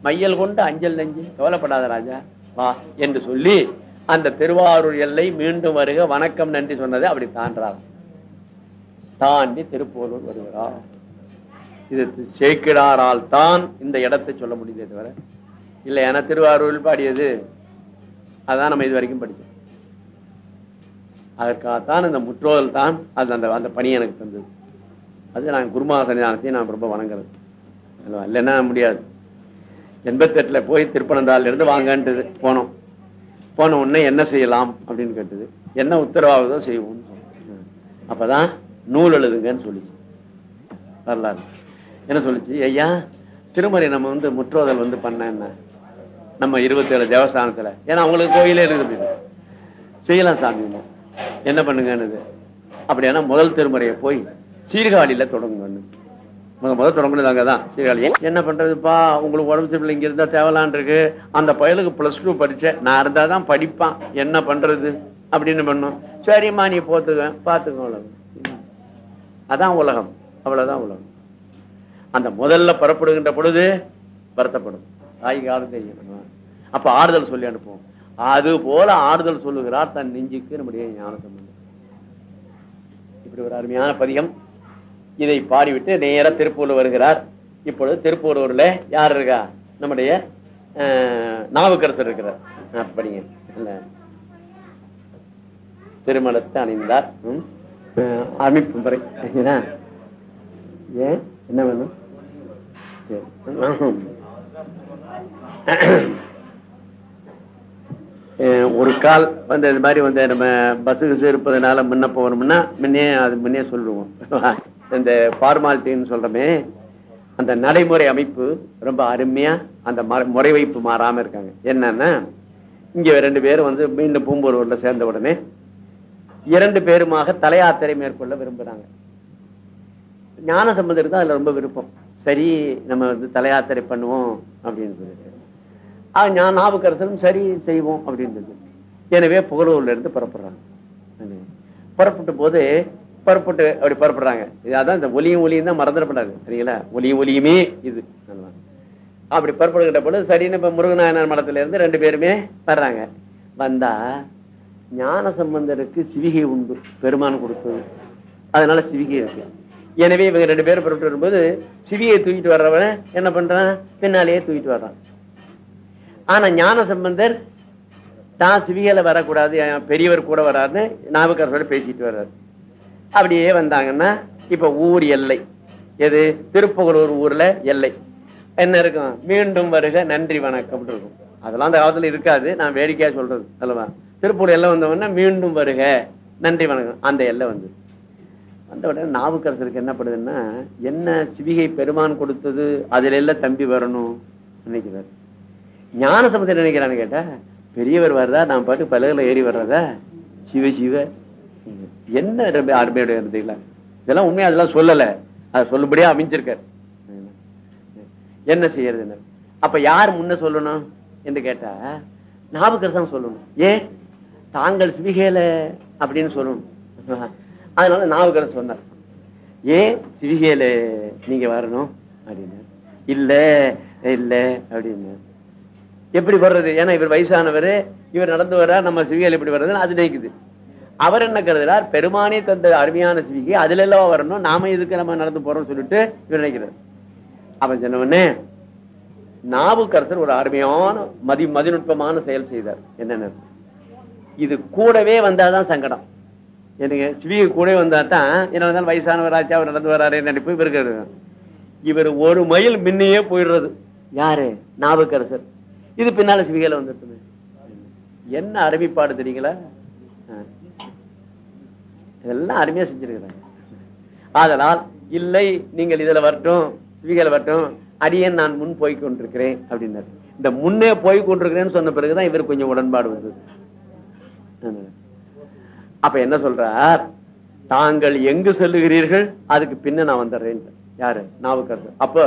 மையல் கொண்டு அஞ்சல் நெஞ்சு. கவலைப்படாத ராஜா. வா என்று சொல்லி அந்த திருவாரூர் எல்லை மீண்டும் வருக. வணக்கம் நன்றி சொன்னதை அப்படி தாண்டார் தாண்டி திருப்பூரூர் வருகிறார் இது சேக்கிடாரால் தான் இந்த இடத்தை சொல்ல முடியுதே தவிர இல்ல என திருவாரூரில் பாடியது. அதான் நம்ம இது வரைக்கும் படித்தோம். அதற்காகத்தான் இந்த முற்றோதல் தான் அது அந்த அந்த பணி எனக்கு தந்தது. அது நாங்கள் குருமா சன்னிதானத்தையும் நான் ரொம்ப வணங்குறது. இல்லைன்னா முடியாது. எண்பத்தெட்டில் போய் திருப்பனந்தாள்ல இருந்து வாங்கன்றது. போனோம். போன உடனே என்ன செய்யலாம் அப்படின்னு கேட்டது. என்ன உத்தரவாதம் செய்வோம்னு அப்பதான் நூல் எழுதுங்கன்னு சொல்லிச்சு. வரலாறு. என்ன சொல்லிச்சு? ஐயா திருமறை நம்ம வந்து முற்றோதல் வந்து பண்ண என்ன? நம்ம இருபத்தேழு தேவஸ்தானத்தில். தேவஸ்தானத்துல ஏன்னா அவங்களுக்கு கோயிலே இருக்குது செய்யலாம் சாமி. என்ன பண்ணுங்கன்னு அப்படின்னா முதல் திருமறையை போய் சீர்காழியில தொடங்கணும். முத முதல் தொடங்குனது அங்கதான் சீர்காழி. என்ன பண்றதுப்பா? உங்களுக்கு உடம்பு சரியில்லை இங்க இருந்தா தேவலான் இருக்கு. அந்த பயலுக்கு பிளஸ் டூ படிச்சேன். நான் இருந்தாதான் படிப்பான். என்ன பண்றது? அப்படின்னு பண்ணும். சரிம்மா நீ போத்துக்க பாத்துக்க உலகம் அதான் உலகம். அவ்வளவுதான் உலகம். அந்த முதல்ல புறப்படுகின்ற பொழுது வருத்தப்படும். தாய்க்கு ஆறு தெரியும் அப்ப ஆறுதல் சொல்லி அனுப்புவோம். அது போல ஆறுதல் சொல்லுகிறார் தன் நெஞ்சுக்கு நம்முடைய ஞானத்தம் இப்படி ஒரு அருமையான பதிகம். இதை பாடிவிட்டு நேரா திருப்பூர் வருகிறார். இப்பொழுது திருப்பூரூர்ல யார் இருக்கா? நம்முடைய நாவுக்கரசர் இருக்கிறார். அப்படிங்க. திருமணத்தை அணிந்தார். அமைப்பு முறை. ஏன்? என்ன வேணும்? சரி. ஒரு கால் வந்து இது மாதிரி வந்து நம்ம பஸ்ஸுக்கு இருப்பதனால முன்ன போகணும்னா முன்னே அது முன்னே சொல்லுவோம். இந்த ஃபார்மாலிட்டின்னு சொல்றோமே அந்த நடைமுறை அமைப்பு ரொம்ப அருமையா அந்த ம- முறை வைப்பு மாறாம இருக்காங்க. என்னன்னா இங்க ரெண்டு பேரும் வந்து மீண்டும் பூம்பூரூர்ல சேர்ந்த உடனே இரண்டு பேருமாக தலையாத்திரை மேற்கொள்ள விரும்புறாங்க. ஞான சம்பந்தருக்கு தான் அதுல ரொம்ப விருப்பம். சரி நம்ம வந்து தலையாத்திரை பண்ணுவோம் அப்படின்னு சொல்லிட்டு. ஆஹ் ஞான நாவுக்கரசரும் சரி செய்வோம் அப்படின்றது எனவே புகழூர்ல இருந்து புறப்படுறாங்க. புறப்பட்ட போது புறப்பட்டு அப்படி புறப்படுறாங்க இது அதான் இந்த ஒலியும் ஒலியும் தான் மறந்துடப்படாது. சரிங்களா? ஒலியும் ஒலியுமே இது. அப்படி புறப்படுகின்ற பொழுது சரின்னு இப்ப முருகநாயனார் மடத்துல இருந்து ரெண்டு பேருமே வர்றாங்க. வந்தா ஞான சம்பந்தருக்கு சிவிகை உண்டு பெருமான் கொடுத்தது. அதனால சிவிகை இருக்கு. எனவே இவங்க ரெண்டு பேரும் புறப்பட்டு வரும்போது சிவியை தூக்கிட்டு வர்றவன் என்ன பண்றான்? பின்னாலேயே தூக்கிட்டு வர்றான். ஆனா ஞான சம்பந்தர் தான் சிவிகையில வரக்கூடாது பெரியவர் கூட வராதுன்னு நாவுக்கரசோட பேசிட்டு வர்றாரு. அப்படியே வந்தாங்கன்னா இப்ப ஊர் எல்லை. எது? திருப்புகலூர் ஊர்ல எல்லை. என்ன இருக்கும்? மீண்டும் வருக நன்றி வணக்கம் இருக்கும். அதெல்லாம் அந்த காலத்துல இருக்காது. நான் வேடிக்கையா சொல்றது அல்லவா? திருப்பூர் எல்லை வந்தவொடனே மீண்டும் வருக நன்றி வணக்கம். அந்த எல்லை வந்து வந்த உடனே நாவுக்கரசருக்கு என்ன படுதுன்னா என்ன சிவிகை பெருமான் கொடுத்தது அதுல எல்லாம் தம்பி வரணும். நினைக்கிறார். ஞான சமத்தை நினைக்கிறான்னு கேட்டா பெரியவர் வர்றதா நான் பாட்டு பலகுல ஏறி வர்றதா? சிவ சிவ. என்ன அருமையுடைய அருமையோட இருந்தீங்களா? இதெல்லாம் உண்மையா? அதெல்லாம் சொல்லல. அத சொல்லும்படியா அமைஞ்சிருக்காரு. என்ன செய்யறது அப்ப யார் முன்ன சொல்லணும் என்று கேட்டா ஞாபகம் சொல்லணும். ஏன்? தாங்கள் சிவிகேல அப்படின்னு சொல்லணும். அதனால ஞாபகம் சொன்னார். ஏன் சிவிகேல நீங்க வரணும்? அப்படின்னு. இல்ல இல்ல அப்படின்னு. எப்படி வர்றது? ஏன்னா இவர் வயசானவர் இவர் நடந்து வர நம்ம சிவிகேல எப்படி வர்றதுன்னு அது நினைக்குது. அவர் என்ன கருதுறார்? பெருமானே தந்த அருமையான சிவிகை அதுல எல்லாம் வரணும்? நாம இதுக்கு நம்ம நடந்து போறோம் சொல்லிட்டு இவர் நினைக்கிறார். அவன் சொன்னவனே நாவுக்கரசர் ஒரு அருமையான மதி மதிநுட்பமான செயல் செய்தார். என்னென்ன? இது கூடவே வந்தாதான் சங்கடம். எனக்கு சிவிகை கூட வந்தா தான் என்ன வந்தாலும் வயசானவராச்சு அவர் நடந்து வராரு நினைப்பு இவருக்கு இவர் ஒரு மைல் முன்னையே போயிடுறது. யாரு? நாவுக்கரசர். இது பின்னால சிவிகையில வந்துருக்குமே என்ன அருமைப்பாடு தெரியுங்களா? இதெல்லாம் அருமையா செஞ்சிருக்கிறாங்க. ஆதலால் இல்லை நீங்கள் இதுல வரட்டும் சிவிகையில வரட்டும் அடியேன் நான் முன் போய் கொண்டிருக்கிறேன் அப்படின்னாரு. இந்த முன்னே போய் கொண்டிருக்கிறேன்னு சொன்ன பிறகுதான் இவர் கொஞ்சம் உடன்பாடு வந்தது. அப்ப என்ன சொல்றார்? தாங்கள் எங்கு செல்லுகிறீர்கள்? அதுக்கு பின்ன நான் வந்துடுறேன். யாரு? நாவுக்கரசர். அப்ப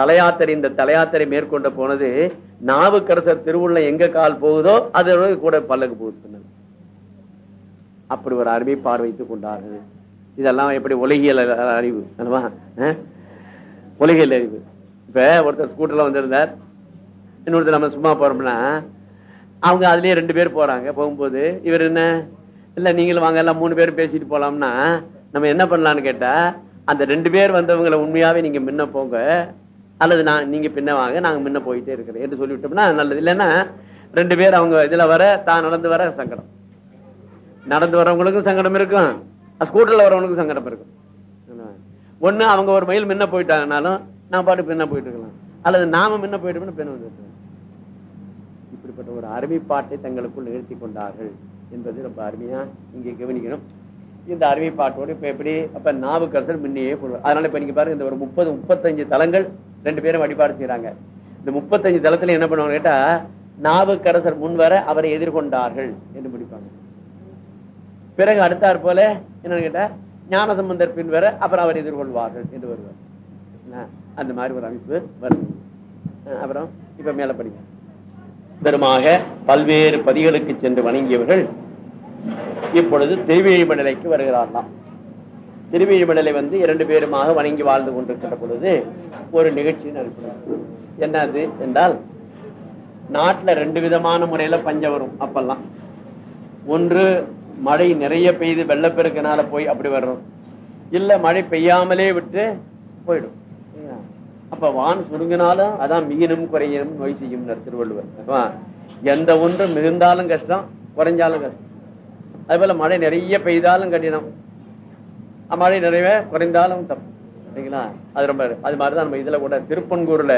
தலையாத்திரை இந்த தலையாத்திரை மேற்கொண்ட போனது நாவுக்கரசர் திருவுள்ள எங்க கால் போகுதோ அதோட கூட பல்லக்கு போகுது. அப்படி ஒரு அறிவை பார்வைத்துக் கொண்டார்கள். இதெல்லாம் எப்படி உலகியல் அறிவு அல்லவா? உலகியல் அறிவு. இப்ப ஒருத்தர் ஸ்கூட்டர்ல வந்திருந்தார். இன்னொருத்தர் நம்ம சும்மா போறோம்னா அவங்க அதுலயே ரெண்டு பேர் போறாங்க. போகும்போது இவர் என்ன? இல்ல நீங்களும் வாங்க எல்லாம் மூணு பேரும் பேசிட்டு போலாம்னா நம்ம என்ன பண்ணலாம்னு கேட்டா அந்த ரெண்டு பேர் வந்தவங்களை உண்மையாவே நீங்க முன்ன போங்க. அல்லது நான் நீங்க பின்ன வாங்க நாங்க முன்ன போயிட்டே இருக்கிறேன் என்று சொல்லிவிட்டோம்னா நல்லது. இல்லைன்னா ரெண்டு பேர் அவங்க இதுல வர தான் நடந்து வர சங்கடம். நடந்து வரவங்களுக்கும் சங்கடம் இருக்கும். ஸ்கூட்டர்ல வரவங்களுக்கும் சங்கடம் இருக்கும். ஒண்ணு அவங்க ஒரு மயில் முன்ன போயிட்டாங்கனாலும் நான் பாட்டு பின்ன போயிட்டு இருக்கலாம். அல்லது நாம முன்ன போயிட்டோம்னு பின்ன வந்து இப்படிப்பட்ட ஒரு அருமைப்பாட்டை தங்களுக்குள் நிகழ்த்தி கொண்டார்கள் என்பது ரொம்ப அருமையா இங்கே கவனிக்கணும். இந்த அருமைப்பாட்டோடு இப்ப எப்படி அப்ப நாவுக்கரசர் முன்னையே அதனால இப்ப நீங்க பாருங்க இந்த ஒரு முப்பது முப்பத்தஞ்சு தலங்கள் ரெண்டு பேரும் வழிபாடு செய்யறாங்க இந்த முப்பத்தஞ்சு தளத்துல என்ன பண்ணுவாங்க கேட்டா நாவுக்கரசர் முன்வர அவரை எதிர்கொண்டார்கள் என்று முடிப்பாங்க. பிறகு அடுத்தாற் போல என்னன்னு கேட்டா ஞானசம்பந்தர் பின் வர அப்புறம் அவர் எதிர்கொள்வார்கள் என்று வருவார். அந்த மாதிரி ஒரு அமைப்பு வருது அப்புறம் இப்ப மேல படிக்க பெருமாக பல்வேறு பதிகளுக்கு சென்று வணங்கியவர்கள் இப்பொழுது திருவிழிமடலைக்கு வருகிறார்களாம். திருவிழிமடலை வந்து இரண்டு பேருமாக வணங்கி வாழ்ந்து கொண்டிருக்கிற பொழுது ஒரு நிகழ்ச்சி நடக்கிறது. என்னது என்றால் நாட்டுல ரெண்டு விதமான முறையில பஞ்சம் வரும் அப்பெல்லாம். ஒன்று மழை நிறைய பெய்து வெள்ளப்பெருக்கனால போய் அப்படி வர்றோம். இல்ல மழை பெய்யாமலே விட்டு போயிடும். அப்ப வான் சுருங்கினாலும் அதான் மிகினும் குறையினும் நோய் செய்யும் திருவள்ளுவர். எந்த ஒன்று மிகுந்தாலும் கஷ்டம் குறைஞ்சாலும் கஷ்டம். அது போல மழை நிறைய பெய்தாலும் கடினம். மழை நிறைய குறைந்தாலும் தப்பு. சரிங்களா? அது ரொம்ப அது மாதிரிதான் நம்ம இதுல கூட திருப்பன்கூர்ல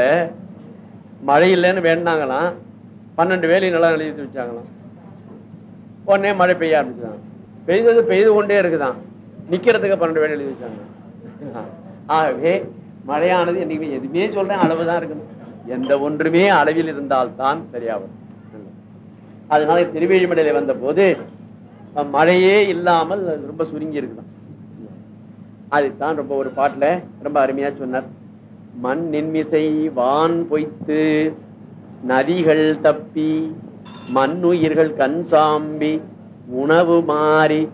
மழை இல்லைன்னு வேண்டாங்களாம் பன்னெண்டு வேலையும் நல்லா எழுதி வச்சாங்களாம். உடனே மழை பெய்ய ஆரம்பிச்சுதான். பெய்தது பெய்து கொண்டே இருக்குதான். நிக்கிறதுக்கு பன்னெண்டு வேலை எழுதி வச்சாங்க ஆகவே மழையானது என்னைக்குமே எதுவுமே சொல்றேன் அளவுதான் இருக்கணும் எந்த ஒன்றுமே அளவில் இருந்தால் தான் சரியாகும். அதனால திருவேழிமடையில வந்த போது மழையே இல்லாமல் ரொம்ப சுருங்கி இருக்குதான். அதுதான் ரொம்ப ஒரு பாட்டுல ரொம்ப அருமையா சொன்னார். மண் நின்மிசை வான் பொய்த்து நதிகள் தப்பி மண்ணுயிர்கள் கண் சாம்பி உணவு மாறி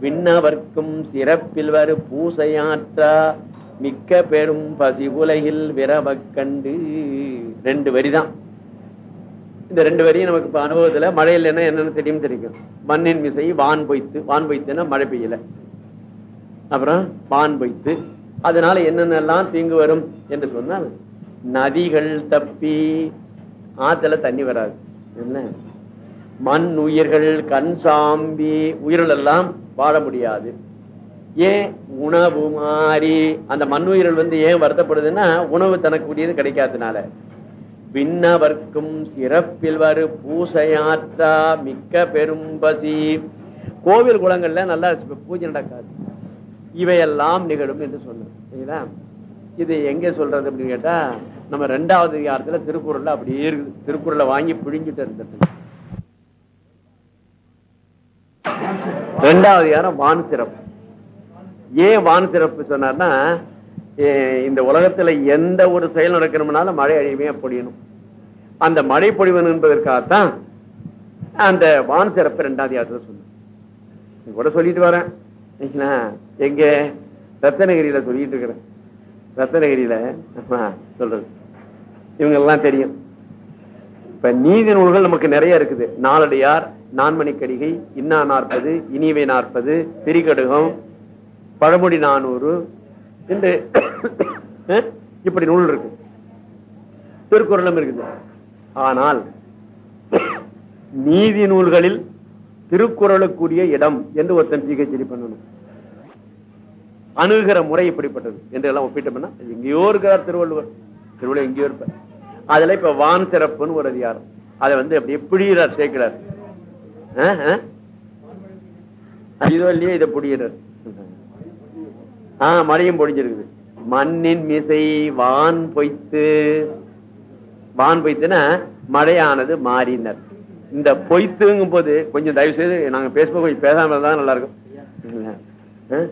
விண்ணவர்க்கும் சிறப்பில் வரு பூசையாற்றா மிக்க பெரும் பசி உலகில் விரவ கண்டு. ரெண்டு வரிதான் இந்த ரெண்டு வரியும் நமக்கு இப்ப அனுபவத்துல மழையில் என்ன என்னன்னு தெரியும் தெரியும். மண்ணின் மிசை வான் பொய்த்து வான் பொய்த்துன்னா மழை பெய்யல. அப்புறம் வான் பொய்த்து. அதனால என்னென்னலாம் தீங்கு வரும் என்று சொன்னால் நதிகள் தப்பி ஆத்துல தண்ணி வராது. என்ன? மண் உயிர்கள் கண் சாம்பி உயிர்கள் எல்லாம் வாழ முடியாது. ஏன்? உணவு மாறி. அந்த மண் உயிர்கள் வந்து ஏன் வருத்தப்படுதுன்னா உணவு தனக்கூடியது உரியது கிடைக்காதனால விண்ணவர்க்கும் சிறப்பில் வரு பூசையாற்றா மிக்க பெரும் பசி. கோவில் குளங்கள்ல நல்லா பூஜை நடக்காது. இவையெல்லாம் நிகழும் என்று சொன்னோம். சரிங்களா? இது எங்க சொல்றது அப்படின்னு கேட்டா நம்ம ரெண்டாவது காலத்துல திருக்குறள்ல அப்படியே இருக்குது. திருக்குறளை வாங்கி பிழிஞ்சுட்டு இருந்தது ரெண்டாவது யாரும் வான் சிறப்பு. ஏன் வான் சிறப்பு சொன்னார்னா ஏ- இந்த உலகத்துல எந்த ஒரு செயல் நடக்கணும்னாலும் மழை அழிவே பொழியணும் அந்த மழை பொழிவன் என்பதற்காகத்தான் அந்த வான் சிறப்பு ரெண்டாவது யாத்திரை சொன்ன கூட சொல்லிட்டு வரேன் சரிங்களா? எங்க ரத்தனகிரியில சொல்லிட்டு இருக்கிறேன். ரத்தனகிரியில சொல்றது. இவங்க எல்லாம் தெரியும். இப்ப நீதி நூல்கள் நமக்கு நிறைய இருக்குது. நாலடியார் நான்மணிக்கடிகை இன்னா நாற்பது இனிவை நாற்பது திரிகடுகம் பழமொழி நானூறு. என்று (coughs) இப்படி நூல் இருக்கு. திருக்குறளும் இருக்குது. ஆனால் (coughs) நீதி நூல்களில் திருக்குறளுக்குரிய இடம் என்று ஒருத்தன் சிகிச்சை பண்ணணும். அணுகிற முறை இப்படிப்பட்டது என்று எல்லாம் ஒப்பிட்டோம்னா அது எங்கேயோ இருக்கிறார் திருவள்ளுவர். திருவள்ளுவர் எங்கேயோ இருப்பார். அதுல இப்ப வான் சிறப்புன்னு ஒரு அதிகாரம். அதை வந்து எப்படி எப்படி சேர்க்கிறார்? இதோ இல்லையோ இதை புடிகிறார் ஆஹ் மழையும் பொடிஞ்சிருக்குது. மண்ணின் மிசை வான் பொய்த்து. வான் பொய்த்துனா மழையானது மாறினர். இந்த பொய்த்துங்கும் போது கொஞ்சம் தயவு செய்து நாங்க பேசும்போது கொஞ்சம் பேசாம இருந்தா நல்லா இருக்கும் ஆஹ்,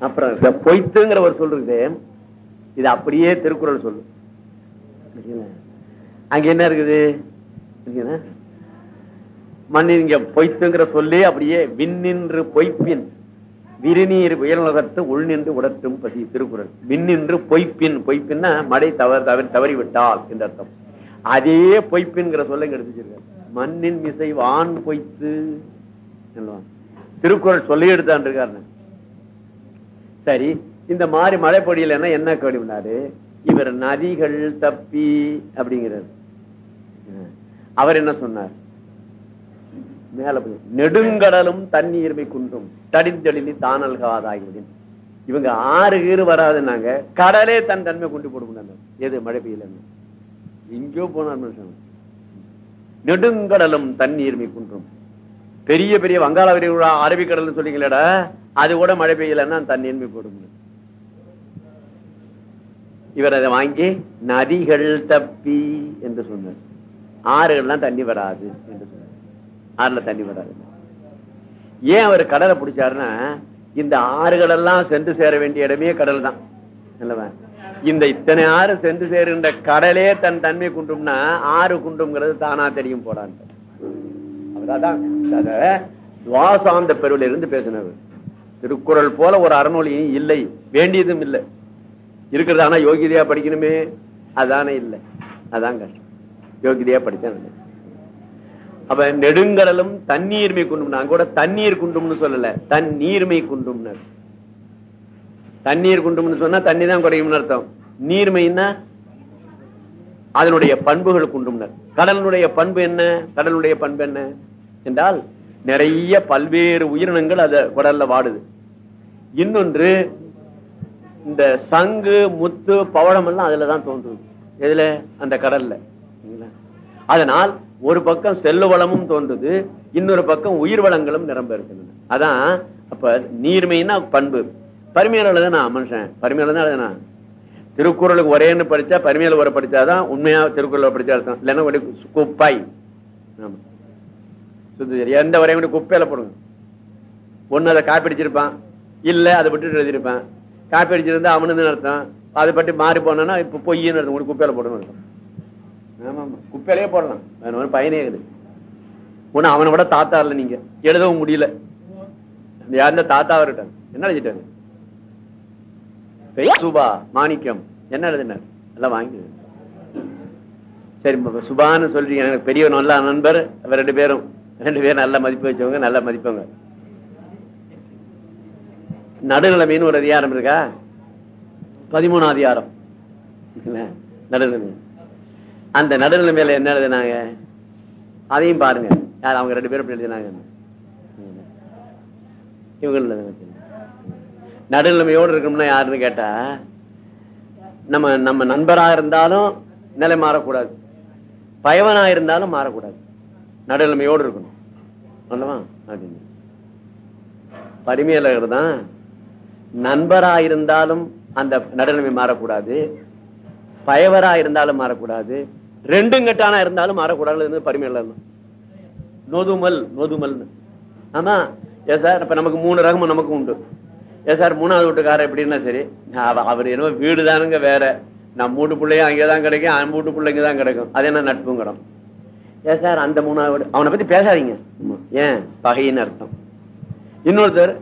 அப்புறம் இந்த பொய்த்துங்கிற ஒரு சொல் இருக்குது இது அப்படியே திருக்குறள் சொல்லு. அங்க என்ன இருக்குது? மண்ணின் இங்க பொய்த்துங்கிற சொல்லி அப்படியே விண்ணின்று பொய்ப்பின். விரிநீர் உயர்நகத்து உள் நின்று உடத்தும் பசி திருக்குறள். விண்ணின்று பொய்ப்பின். பொய்ப்பின்னா மழை தவறு தவறு தவறிவிட்டால் என்று அர்த்தம். அதே பொய்ப்பின்கிற சொல்ல இங்க மண்ணின் மிசை வான் பொய்த்து திருக்குறள் சொல்லி எடுத்தான் இருக்காரு சரி இந்த மாதிரி மழை பொழியலன்னா என்ன கடினாரு இவர் நதிகள் தப்பி அப்படிங்கிறார். அவர் என்ன சொன்னார்? மேல நெடுங்கடலும் தண்ணீர்மை குன்றும். தடிந்தெழிலி தானல்காதாகிவிடும் இவங்க ஆறு கீறு வராதுன்னாங்க கடலே தன் தன்மை கொண்டு போடுங்க எது? மழை பெய்யலன்னு எங்கேயோ போனார் மனுஷன். நெடுங்கடலும் தண்ணீர்மை குன்றும். பெரிய பெரிய வங்காள விரிகுடா அரபிக்கடல்னு சொல்லிங்களேடா அது கூட மழை பெய்யலன்னா தண்ணீர்மை போடும் இவர் அதை வாங்கி நதிகள் தப்பி என்று சொன்னார். ஆறுகள்லாம் தண்ணி வராது என்று சொன்னார். ஆறுல தண்ணி வராது. ஏன் அவர் கடலை பிடிச்சாருன்னா இந்த ஆறுகள் எல்லாம் சென்று சேர வேண்டிய இடமே கடல் தான். இந்த இத்தனை ஆறு சென்று சேருகின்ற கடலே தன் தன்மை குண்டும்னா ஆறு குண்டும்ங்கிறது தானா தெரியும் போடான். அதான் துவாசாந்த பெருவில இருந்து பேசினவர். திருக்குறள் போல ஒரு அறநூலியும் இல்லை வேண்டியதும் இல்லை. இருக்கிறது ஆனா யோகிதையா படிக்கணுமே? அதானே இல்லை. அதான் கஷ்டம். யோகிதையா படிச்சா இல்லை. அப்ப நெடுங்கடலும் தண்ணீர்மை குண்டும். நான் கூட தண்ணீர் குண்டும்னு சொல்லல. தண்ணீர்மை குண்டும்னர் தண்ணீர் குண்டும்னு சொன்னா தண்ணி தான் குறையும்னு அர்த்தம். நீர்மைன்னா அதனுடைய பண்புகள் குண்டும்னர் கடலுடைய பண்பு என்ன? கடலுடைய பண்பு என்ன? என்றால் நிறைய பல்வேறு உயிரினங்கள் அத குடல்ல வாடுது. இன்னொன்று இந்த சங்கு முத்து பவழம் எல்லாம் அதுலதான் தோன்றுது எதுல? அந்த கடல்ல. அதனால் ஒரு பக்கம் செல்ல வளமும் தோன்றுது இன்னொரு பக்கம் உயிர் வளங்களும் நிரம்ப இருக்கின்றன அதான் அப்ப நீர்மைன்னா பண்பு. பரிமையில எழுதுனா மனுஷன்? பரிமையில தான்? எழுதுனா திருக்குறளுக்கு ஒரேன்னு படிச்சா பரிமையில உரை படிச்சாதான் உண்மையா திருக்குறளை படிச்சா அர்த்தம். இல்லைன்னா ஒரு குப்பாய் ஆமா. எந்த வரையும் கூட குப்பையில போடுங்க. ஒண்ணு அதை காப்பி அடிச்சிருப்பான். இல்ல அதை விட்டுட்டு எழுதியிருப்பான். காப்பி அடிச்சிருந்தா அவனு அர்த்தம். அதை பற்றி மாறி போனா இப்ப பொய்ன்னு அர்த்தம். ஒரு குப்பையில போடுங்க அர்த்தம். குப்பையிலேயே போடலாம். அது ஒரு பயனே இருக்குது ஒண்ணு அவனை விட தாத்தா இல்ல நீங்க. எழுதவும் முடியல. யாருந்தா யாருந்த தாத்தா இருக்கட்டும் என்ன எழுதிட்டாங்க சுபா மாணிக்கம். என்ன எழுதினார்? எல்லாம் வாங்கி. சரி சுபான்னு சொல்றீங்க. எனக்கு பெரிய நல்ல நண்பர். அவர் ரெண்டு பேரும். ரெண்டு பேரும் நல்ல மதிப்பு வச்சவங்க நல்ல மதிப்பவங்க. நடுநிலைமைன்னு ஒரு அதிகாரம் இருக்கா? பதிமூணு அதிகாரம். நடுநிலைமை அந்த நடுநிலைமையில என்ன எழுதினாங்க? அதையும் பாருங்க. யார் அவங்க ரெண்டு பேரும் எழுதினாங்க? இவங்க நடுநிலைமையோடு இருக்கணும்னா யாருன்னு கேட்டா நம்ம நம்ம நண்பரா இருந்தாலும் நிலை மாறக்கூடாது. பயவனா இருந்தாலும் மாறக்கூடாது. நடுநிலைமையோடு இருக்கணும். அல்லவா? அப்படின்னு. பரிமையாளர் தான் நண்பரா இருந்தாலும் அந்த நடுநிலைமை மாறக்கூடாது. பயவரா இருந்தாலும் மாறக்கூடாது. ரெண்டும் கட்டானா இருந்தாலும் மாறக்கூடாது பரிமையாளர் தான் நொதுமல் நொதுமல் ஆமா ஏ சார் இப்ப நமக்கு மூணு ரகமும் நமக்கு உண்டு. ஏ சார் மூணாவது வீட்டுக்காரர் எப்படின்னா சரி? அவ- அவர் என்னமோ வீடு தானுங்க வேற. நம்ம வீட்டு பிள்ளையும் அங்கேதான் கிடைக்கும் அவன் வீட்டு பிள்ளைங்க தான் கிடைக்கும். அது என்ன நட்புங்கிறோம் ஏ சார் அந்த மூணாவது அவனை பத்தி பேசாதீங்க. ஏன்? பகைன்னு அர்த்தம். இன்னொருத்தர்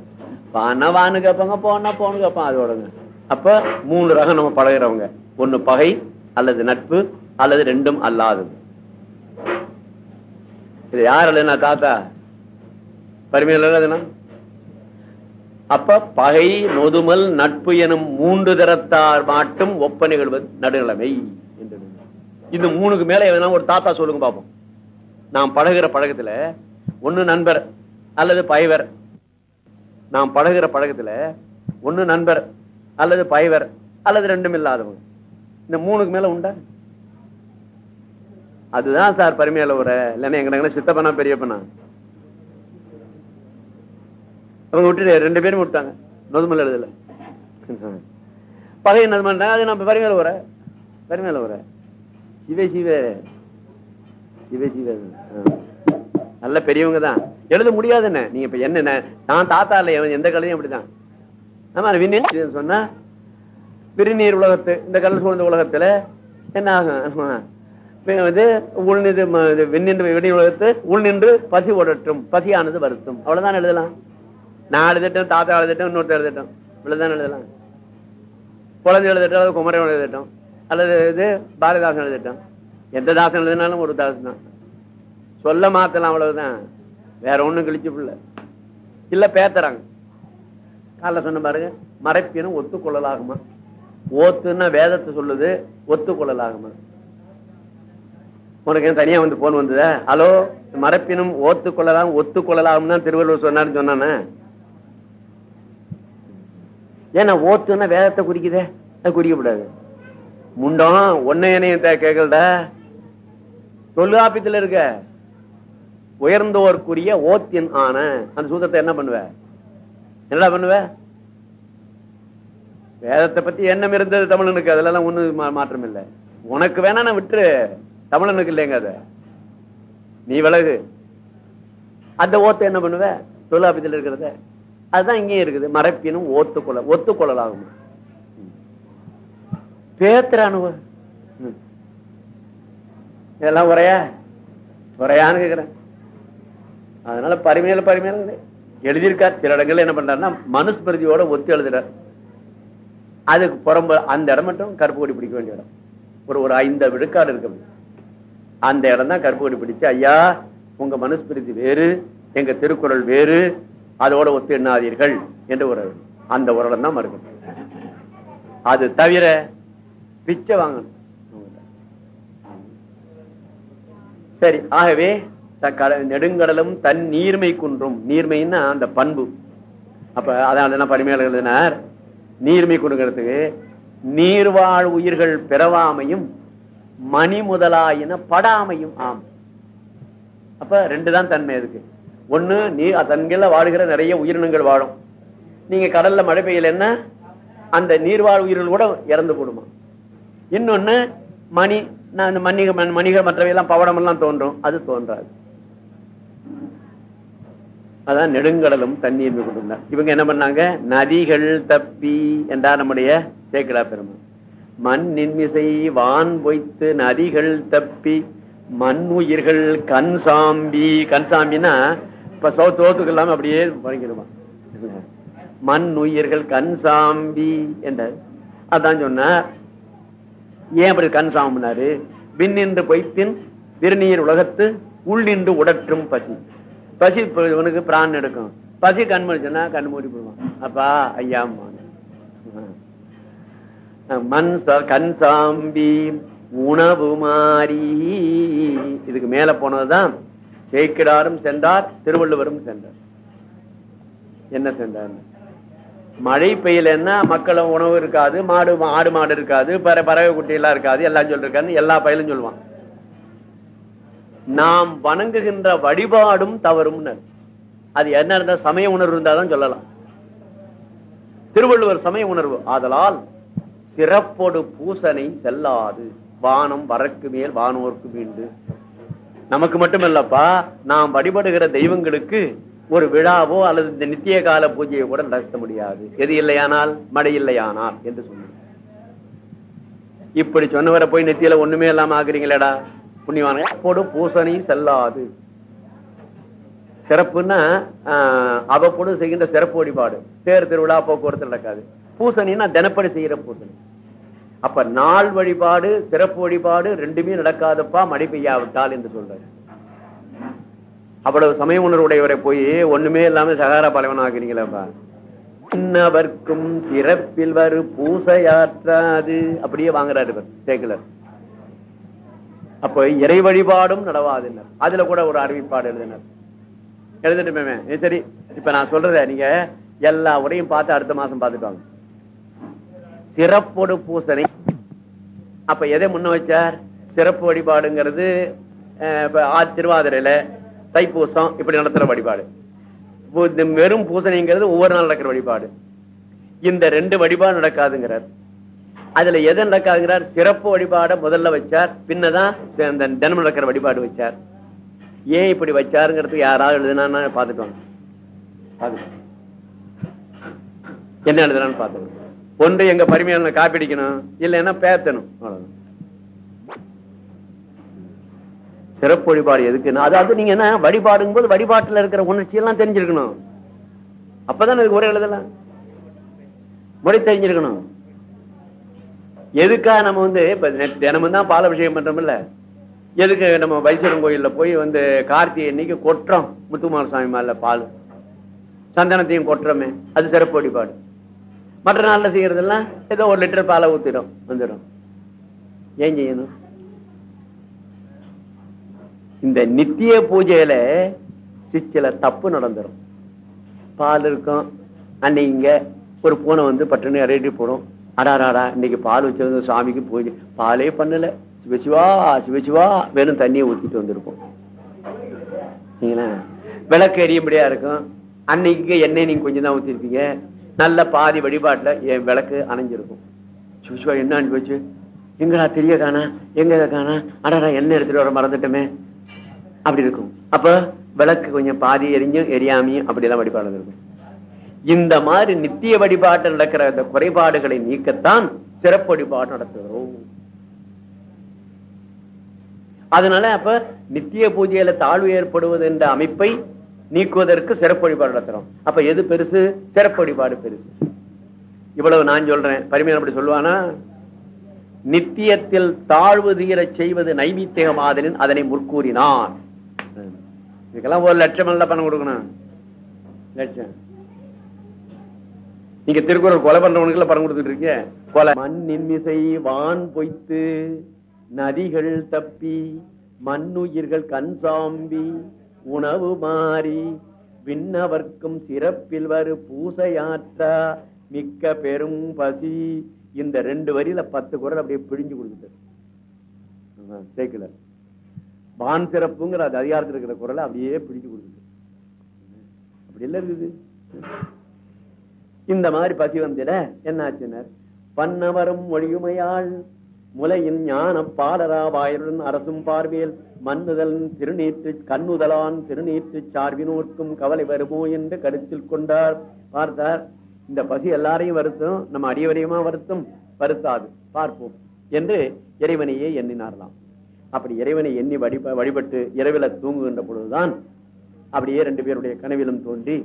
வானா வான்னு கேட்பாங்க போனா போன்னு கேட்பான் அதோடங்க அப்ப மூணு ரகம் நம்ம பழகுறவங்க. ஒண்ணு பகை அல்லது நட்பு அல்லது ரெண்டும் அல்லாதது. இது யார் எழுதுனா தாத்தா பரிமையில் அப்ப பகை நொதுமல் நட்பு எனும் மூன்று தரத்தார் மாட்டும் ஒப்ப நிகழ்வது நடுநிலைமை என்று இந்த மூணுக்கு மேல எதனா ஒரு தாத்தா சொல்லுங்க பாப்போம். நாம் பழகிற பழக்கத்துல ஒண்ணு நண்பர் அல்லது பைவர் நாம் பழகிற பழக்கத்துல ஒண்ணு நண்பர் அல்லது பைவர் அல்லது ரெண்டும் இல்லாதவங்க. இந்த மூணுக்கு மேல உண்டா? அதுதான் சார் பரிமையில உரை. இல்லைன்னா எங்க சித்தப்பனா பெரியப்பனா? அவங்க விட்டுட்டு ரெண்டு பேரும் விட்டாங்க. நொதுமல் எழுதல. பகை நதுமல் அது நம்ம பரிமையில உரை. பரிமையில உரை. சிவே சிவே. சிவே சிவே. நல்ல பெரியவங்க தான். எழுத முடியாதுன்னு நீங்க இப்ப என்ன நான் தாத்தா இல்ல எந்த கலையும் அப்படிதான் ஆமா விண்ணின் சொன்னா பிரிநீர் உலகத்து இந்த கடல் சூழ்ந்த உலகத்துல என்ன ஆகும்? இது உள் வந்து உள்நின்று நின்று இது விண்ணின்று உலகத்து உள் நின்று பசி ஓடட்டும் பசியானது வருத்தும். அவ்வளவுதான் எழுதலாம். நான் எழுதிட்டோம் தாத்தா எழுதிட்டோம் இன்னொருத்தர் எழுதட்டும். இவ்வளவுதான் எழுதலாம். குழந்தை எழுதட்டும் அல்லது குமரன் எழுதட்டும். அல்லது இது பாரதிதாசன் எழுதட்டும். எந்த தாசன் எழுதினாலும் ஒரு தாசன் தான் சொல்ல மாத்தலாம் அவ்வளவுதான். வேற ஒண்ணும் கிழிச்சு பிள்ள. இல்ல பேத்துறாங்க காலைல சொன்ன பாருங்க மறைப்பினும் ஒத்துக்கொள்ளலாகுமா? ஓத்துன்னா வேதத்தை சொல்லுது ஒத்துக்கொள்ளலாகுமா? உனக்கு தனியா வந்து போன் வந்ததா? ஹலோ மரப்பினும் ஓத்துக்கொள்ளலாம் ஒத்துக்கொள்ளலாம் தான் திருவள்ளுவர் சொன்னார்னு சொன்னானே. ஏன்னா ஓத்துன்னா வேதத்தை குறிக்குதே அது குறிக்கப்படாது முண்டம் ஒன்னையனையும் கேட்கலடா தொல்காப்பியத்தில் இருக்க. உயர்ந்தோர்க்குரிய ஓத்தியன் ஆன அந்த சூத்திரத்தை என்ன பண்ணுவ? என்னடா பண்ணுவ? வேதத்தை பத்தி எண்ணம் இருந்தது தமிழனுக்கு அதுல எல்லாம் ஒண்ணு மாற்றம் இல்லை உனக்கு வேணா நான் விட்டுரு. தமிழனுக்கு இல்லைங்க அத. நீ விலகு. அந்த ஓத்தை என்ன பண்ணுவ? தொழிலாபத்தில் இருக்கிறத. அதுதான் இங்கேயும் இருக்குது. மறைப்பினும் ஓத்துக்கொள்ள ஒத்துக்கொள்ளலாகும். பேத்துறானுவ இதெல்லாம் உரையா? உரையான்னு கேக்குறேன். அதனால பரிமையில பரிமையில எழுதியிருக்கார். சில இடங்கள்ல என்ன பண்றாருன்னா மனுஸ்மிருதியோட ஒத்து எழுதுறார். அதுக்கு புறம்பு அந்த இடம் மட்டும் கருப்பு கொடி பிடிக்க வேண்டிய இடம். ஒரு ஒரு ஐந்து விழுக்காடு இருக்கு. அந்த இடம் தான் கருப்பு பிடிச்சு ஐயா உங்க மனுஸ்மிருதி வேறு எங்க திருக்குறள் வேறு அதோட ஒத்து எண்ணாதீர்கள் என்ற ஒரு அந்த ஒரு தான் மறுக்கணும். அது தவிர பிச்சை வாங்கணும். சரி ஆகவே நெடுங்கடலும் தன் நீர்மை குன்றும். நீர்மைன்னா அந்த பண்பு. அப்ப அதான் என்ன பரிமையாளர் எழுதினார்? நீர்மை குன்றுங்கிறதுக்கு நீர்வாழ் உயிர்கள் பிறவாமையும் மணி முதலாயின படாமையும் ஆம். அப்ப ரெண்டு தான் தன்மை இருக்கு. ஒண்ணு நீ தன்கள வாழுகிற நிறைய உயிரினங்கள் வாழும். நீங்க கடல்ல மழை பெய்யலன்னா அந்த நீர்வாழ் உயிர்கள் கூட இறந்து போடுமா. இன்னொன்னு மணி நான் இந்த மணிக மணிகள் மற்றவையெல்லாம் பவடம் எல்லாம் தோன்றும். அது தோன்றாது. அதான் நெடுங்கடலும் தண்ணீர் கொண்டிருந்தார் இவங்க என்ன பண்ணாங்க? நதிகள் தப்பி என்றார் நம்முடைய சேக்கடா பெருமாள் மண் நின்மிசை வான் பொய்த்து நதிகள் தப்பி மண் உயிர்கள் கண் சாம்பி கண் சாம்பின்னா இப்ப சோ தோத்துக்கு இல்லாம அப்படியே வழங்கிடுவான் மண் உயிர்கள் கண் சாம்பி என்ற அதான் சொன்னார் ஏன் அப்படி கண் சாம்பினாரு? விண்ணின்று பொய்த்தின் திருநீர் உலகத்து உள் நின்று உடற்றும் பசி. பசி இவனுக்கு பிரான் எடுக்கும். பசி கண் முடிச்சுன்னா கண் மூடி போடுவான். அப்பா ஐயா மண் கண் சாம்பி உணவு மாறி. இதுக்கு மேல போனதுதான் சேக்கிடாரும் சென்றார் திருவள்ளுவரும் சென்றார். என்ன சென்றார்? மழை பெய்யலன்னா மக்களும் உணவு இருக்காது மாடு ஆடு மாடு இருக்காது பற- பறவை குட்டி எல்லாம் இருக்காது எல்லாம் சொல்லிருக்காரு எல்லா பயிலும் சொல்லுவான். நாம் வணங்குகின்ற வழிபாடும் தவறும் அது என்ன இருந்தா சமய உணர்வு இருந்தாதான் சொல்லலாம். திருவள்ளுவர் சமய உணர்வு. ஆதலால் சிறப்பொடு பூசனை செல்லாது. வானம் வரக்கு மேல் வானோர்க்கு மீண்டு நமக்கு மட்டுமல்லப்பா நாம் வழிபடுகிற தெய்வங்களுக்கு ஒரு விழாவோ அல்லது இந்த நித்திய கால பூஜையை கூட நடத்த முடியாது. எது இல்லையானால் மழை இல்லையானால் என்று சொன்ன இப்படி சொன்னவரை போய் நெத்தியில ஒண்ணுமே இல்லாம ஆக்குறீங்களேடா புண்ணியவான அப்போடு பூசணையும் செல்லாது. சிறப்புன்னா ஆஹ், செய்கின்ற சிறப்பு வழிபாடு. தேர் திருவிழா போக்குவரத்து நடக்காது. பூசணின்னா தினப்படி செய்யற பூசணி. அப்ப நாள் வழிபாடு சிறப்பு வழிபாடு ரெண்டுமே நடக்காதப்பா மழை பெய்யாவிட்டால் என்று சொல்றாரு. அவ்வளவு சமய உணர்வுடையவரை போய் ஒண்ணுமே இல்லாம சகாரா பலவன் ஆகிறீங்களப்பா இன்னவர்க்கும் சிறப்பில் வரு பூசையாற்றாது. அப்படியே வாங்குறாரு இவர் அப்ப இறை வழிபாடும் நடவாதுன்னர். அதுல கூட ஒரு அறிவிப்பாடு எழுதினர். எழுதிட்டு சரி இப்ப நான் சொல்றத நீங்க எல்லா உரையும் பார்த்து அடுத்த மாசம் பார்த்துட்டு வாங்க. சிறப்போடு பூசனை அப்ப எதை முன்ன வச்சார்? சிறப்பு வழிபாடுங்கிறது திருவாதிரையில தைப்பூசம் இப்படி நடத்துற வழிபாடு. வெறும் பூசணைங்கிறது ஒவ்வொரு நாள் நடக்கிற வழிபாடு. இந்த ரெண்டு வழிபாடு நடக்காதுங்கிறார். அதுல எது நடக்காதுங்கிறார்? சிறப்பு வழிபாட முதல்ல வச்சார் பின்னதான் இந்த தினம் நடக்கிற வழிபாடு வச்சார். ஏன் இப்படி வச்சாருங்கிறதுக்கு யாராவது எழுதுனா பாத்துட்டு என்ன எழுதுனான்னு பாத்துக்கோங்க. ஒன்று எங்க பரிமையான காப்பிடிக்கணும் இல்லைன்னா பேத்தணும். சிறப்பு வழிபாடு எதுக்குன்னா அதாவது நீங்க என்ன வழிபாடுங்க போது வழிபாட்டுல இருக்கிற உணர்ச்சி எல்லாம் தெரிஞ்சிருக்கணும். அப்பதான் அதுக்கு ஒரே எழுதலாம் முறை தெரிஞ்சிருக்கணும். எதுக்காக நம்ம வந்து இப்ப தினமும் தான் பால் அபிஷேகம் பண்றோம்ல. எதுக்கு நம்ம வைசீரம் கோயில்ல போய் வந்து கார்த்திகை இன்னைக்கு கொட்டுறோம் முத்துக்குமார சாமி மேல பால்? சந்தனத்தையும் கொட்டுறோமே. அது சிறப்பு வழிபாடு. மற்ற நாள்ல செய்யறதெல்லாம் ஏதோ ஒரு லிட்டர் பாலை ஊத்திடும் வந்துடும் ஏன் செய்யணும்? இந்த நித்திய பூஜையில சில தப்பு நடந்துரும். பால் இருக்கும் அன்னைக்கு இங்க ஒரு பூனை வந்து பட்டுன்னு இறையிட்டு போடும் அடாராடா இன்னைக்கு பால் வச்சிருந்த சாமிக்கு பூஜை. பாலே பண்ணல. சிவசிவா சிவசிவா வெறும் தண்ணியை ஊத்திட்டு வந்திருப்போம். விளக்கு எரியபடியா இருக்கும். அன்னைக்கு எண்ணெய் நீங்க கொஞ்சம் தான் ஊத்திருப்பீங்க. நல்ல பாதி வழிபாட்டுல என் விளக்கு அணைஞ்சிருக்கும். சிவசிவா என்ன அனுப்பி எங்கடா தெரிய காணா? எங்க இதை காணா? அடடா என்ன எடுத்துட்டு வர மறந்துட்டோமே. அப்படி இருக்கும். அப்ப விளக்கு கொஞ்சம் பாதி எரிஞ்சும் எரியாமையும் அப்படிலாம் வழிபாடு இருக்கும். இந்த மாதிரி நித்திய வழிபாட்டில் நடக்கிற அந்த குறைபாடுகளை நீக்கத்தான் சிறப்பு வழிபாடு நடத்துகிறோம். அதனால அப்ப நித்திய பூஜையில தாழ்வு ஏற்படுவது என்ற அமைப்பை நீக்குவதற்கு சிறப்பு வழிபாடு நடத்துறோம் அப்ப எது பெருசு? சிறப்பு வழிபாடு பெருசு. இவ்வளவு நான் சொல்றேன். பரிமையன் அப்படி சொல்லுவானா? நித்தியத்தில் தாழ்வு தீர செய்வது நைமித்தியமாதலின் அதனை முற்கூறினான் இதுக்கெல்லாம் ஒரு லட்சம் எல்லாம் பணம் கொடுக்கணும். லட்சம். நீங்க திருக்குறள் கொலை பண்றவனுக்கு பணம் கொடுத்துட்டு இருக்கீங்க. கொலை. மண்ணின் மிசை வான் பொய்த்து நதிகள் தப்பி மண்ணுயிர்கள் கண் சாம்பி உணவு மாறி விண்ணவர்க்கும் சிறப்பில் வரு பூசையாற்றா மிக்க பெரும் பசி. இந்த ரெண்டு வரியில பத்து குரல் அப்படியே பிழிஞ்சு கொடுத்துட்டார் சேர்க்கலர் பான் சிறப்புங்கிற அது அதிகாரத்தில் இருக்கிற குரலை அப்படியே பிடிச்சு கொடுக்குது அப்படி இல்ல இருக்குது. இந்த மாதிரி பசி வந்திட என்ன ஆச்சுனர் பன்னவரும் ஒழியுமையாள் முலையின் ஞான பாலராவாயருடன் அரசும் பார்வையில் மன்னுதல் திருநீற்று கண்ணுதலான் திருநீற்று சார்பினோர்க்கும் கவலை வருமோ என்று கருத்தில் கொண்டார். பார்த்தார் இந்த பசி எல்லாரையும் வருத்தும் நம்ம அடியவரையுமா வருத்தும்? வருத்தாது பார்ப்போம் என்று இறைவனையே எண்ணினாரலாம் அப்படி இறைவனை எண்ணி வழிப வழிபட்டு இரவில தூங்குகின்ற பொழுதுதான் அப்படியே ரெண்டு பேருடைய கனவிலும் தோன்றி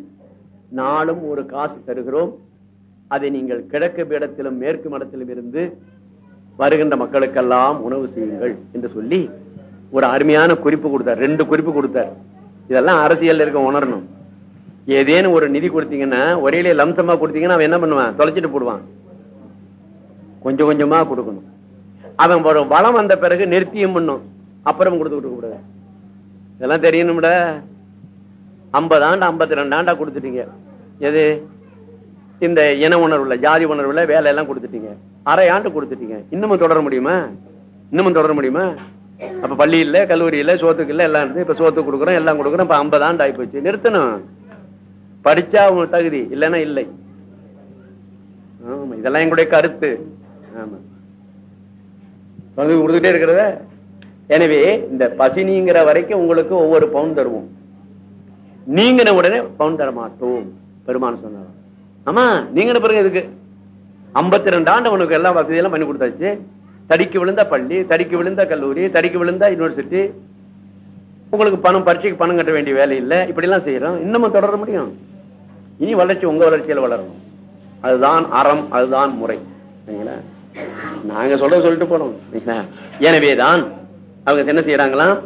நாளும் ஒரு காசு தருகிறோம். அதை நீங்கள் கிழக்கு பீடத்திலும் மேற்கு மடத்திலும் இருந்து வருகின்ற மக்களுக்கெல்லாம் உணவு செய்யுங்கள் என்று சொல்லி ஒரு அருமையான குறிப்பு கொடுத்தார். ரெண்டு குறிப்பு கொடுத்தார். இதெல்லாம் அரசியல் இருக்க உணரணும். ஏதேனும் ஒரு நிதி கொடுத்தீங்கன்னா ஒரே லம்சமா கொடுத்தீங்கன்னா அவன் என்ன பண்ணுவான்? தொலைச்சிட்டு போடுவான். கொஞ்சம் கொஞ்சமா கொடுக்கணும். அவன் ஒரு வளம் வந்த பிறகு நிறுத்தியும் பண்ணும். அப்புறம் கொடுத்து கொடுக்க கூடாது இதெல்லாம் தெரியணும்ட. ஐம்பது ஆண்டு ஐம்பத்தி ரெண்டு ஆண்டா கொடுத்துட்டீங்க. எது? இந்த இன உணர்வுல ஜாதி உணர்வுல வேலை எல்லாம் கொடுத்துட்டீங்க. அரை ஆண்டு கொடுத்துட்டீங்க. இன்னமும் தொடர முடியுமா? இன்னமும் தொடர முடியுமா? அப்ப பள்ளி இல்ல கல்லூரி இல்ல சோத்துக்கு இல்ல எல்லாம் இருந்து இப்ப சோத்து கொடுக்குறோம் எல்லாம் கொடுக்குறோம் இப்ப ஐம்பது ஆண்டு ஆகி போச்சு நிறுத்தணும். படிச்சா அவங்க தகுதி இல்லைன்னா இல்லை. ஆமா இதெல்லாம் எங்களுடைய கருத்து. ஆமா. தொடர்ந்து கொடுத்துட்டே இருக்கிறத. எனவே இந்த பசினிங்கிற வரைக்கும் உங்களுக்கு ஒவ்வொரு பவுன் தருவோம். நீங்கின உடனே பவுன் தர மாட்டோம். பெருமான் சொன்னார். ஆமா நீங்க பிறகு எதுக்கு ஐம்பத்தி ரெண்டு ஆண்டு உனக்கு எல்லா வசதியெல்லாம் பண்ணி கொடுத்தாச்சு. தடிக்கு விழுந்த பள்ளி தடிக்கு விழுந்த கல்லூரி தடிக்கு விழுந்த யூனிவர்சிட்டி உங்களுக்கு பணம் பரீட்சைக்கு பணம் கட்ட வேண்டிய வேலை இல்லை. இப்படி எல்லாம் செய்யறோம் இன்னமும் தொடர முடியும். இனி வளர்ச்சி உங்க வளர்ச்சியில வளரணும். அதுதான் அறம் அதுதான் முறை. சரிங்களா? நாங்க சொல்ற சொல்லிட்டு போனோம் சரிங்களா? எனவேதான் அவங்க என்ன செய்யறாங்களாம்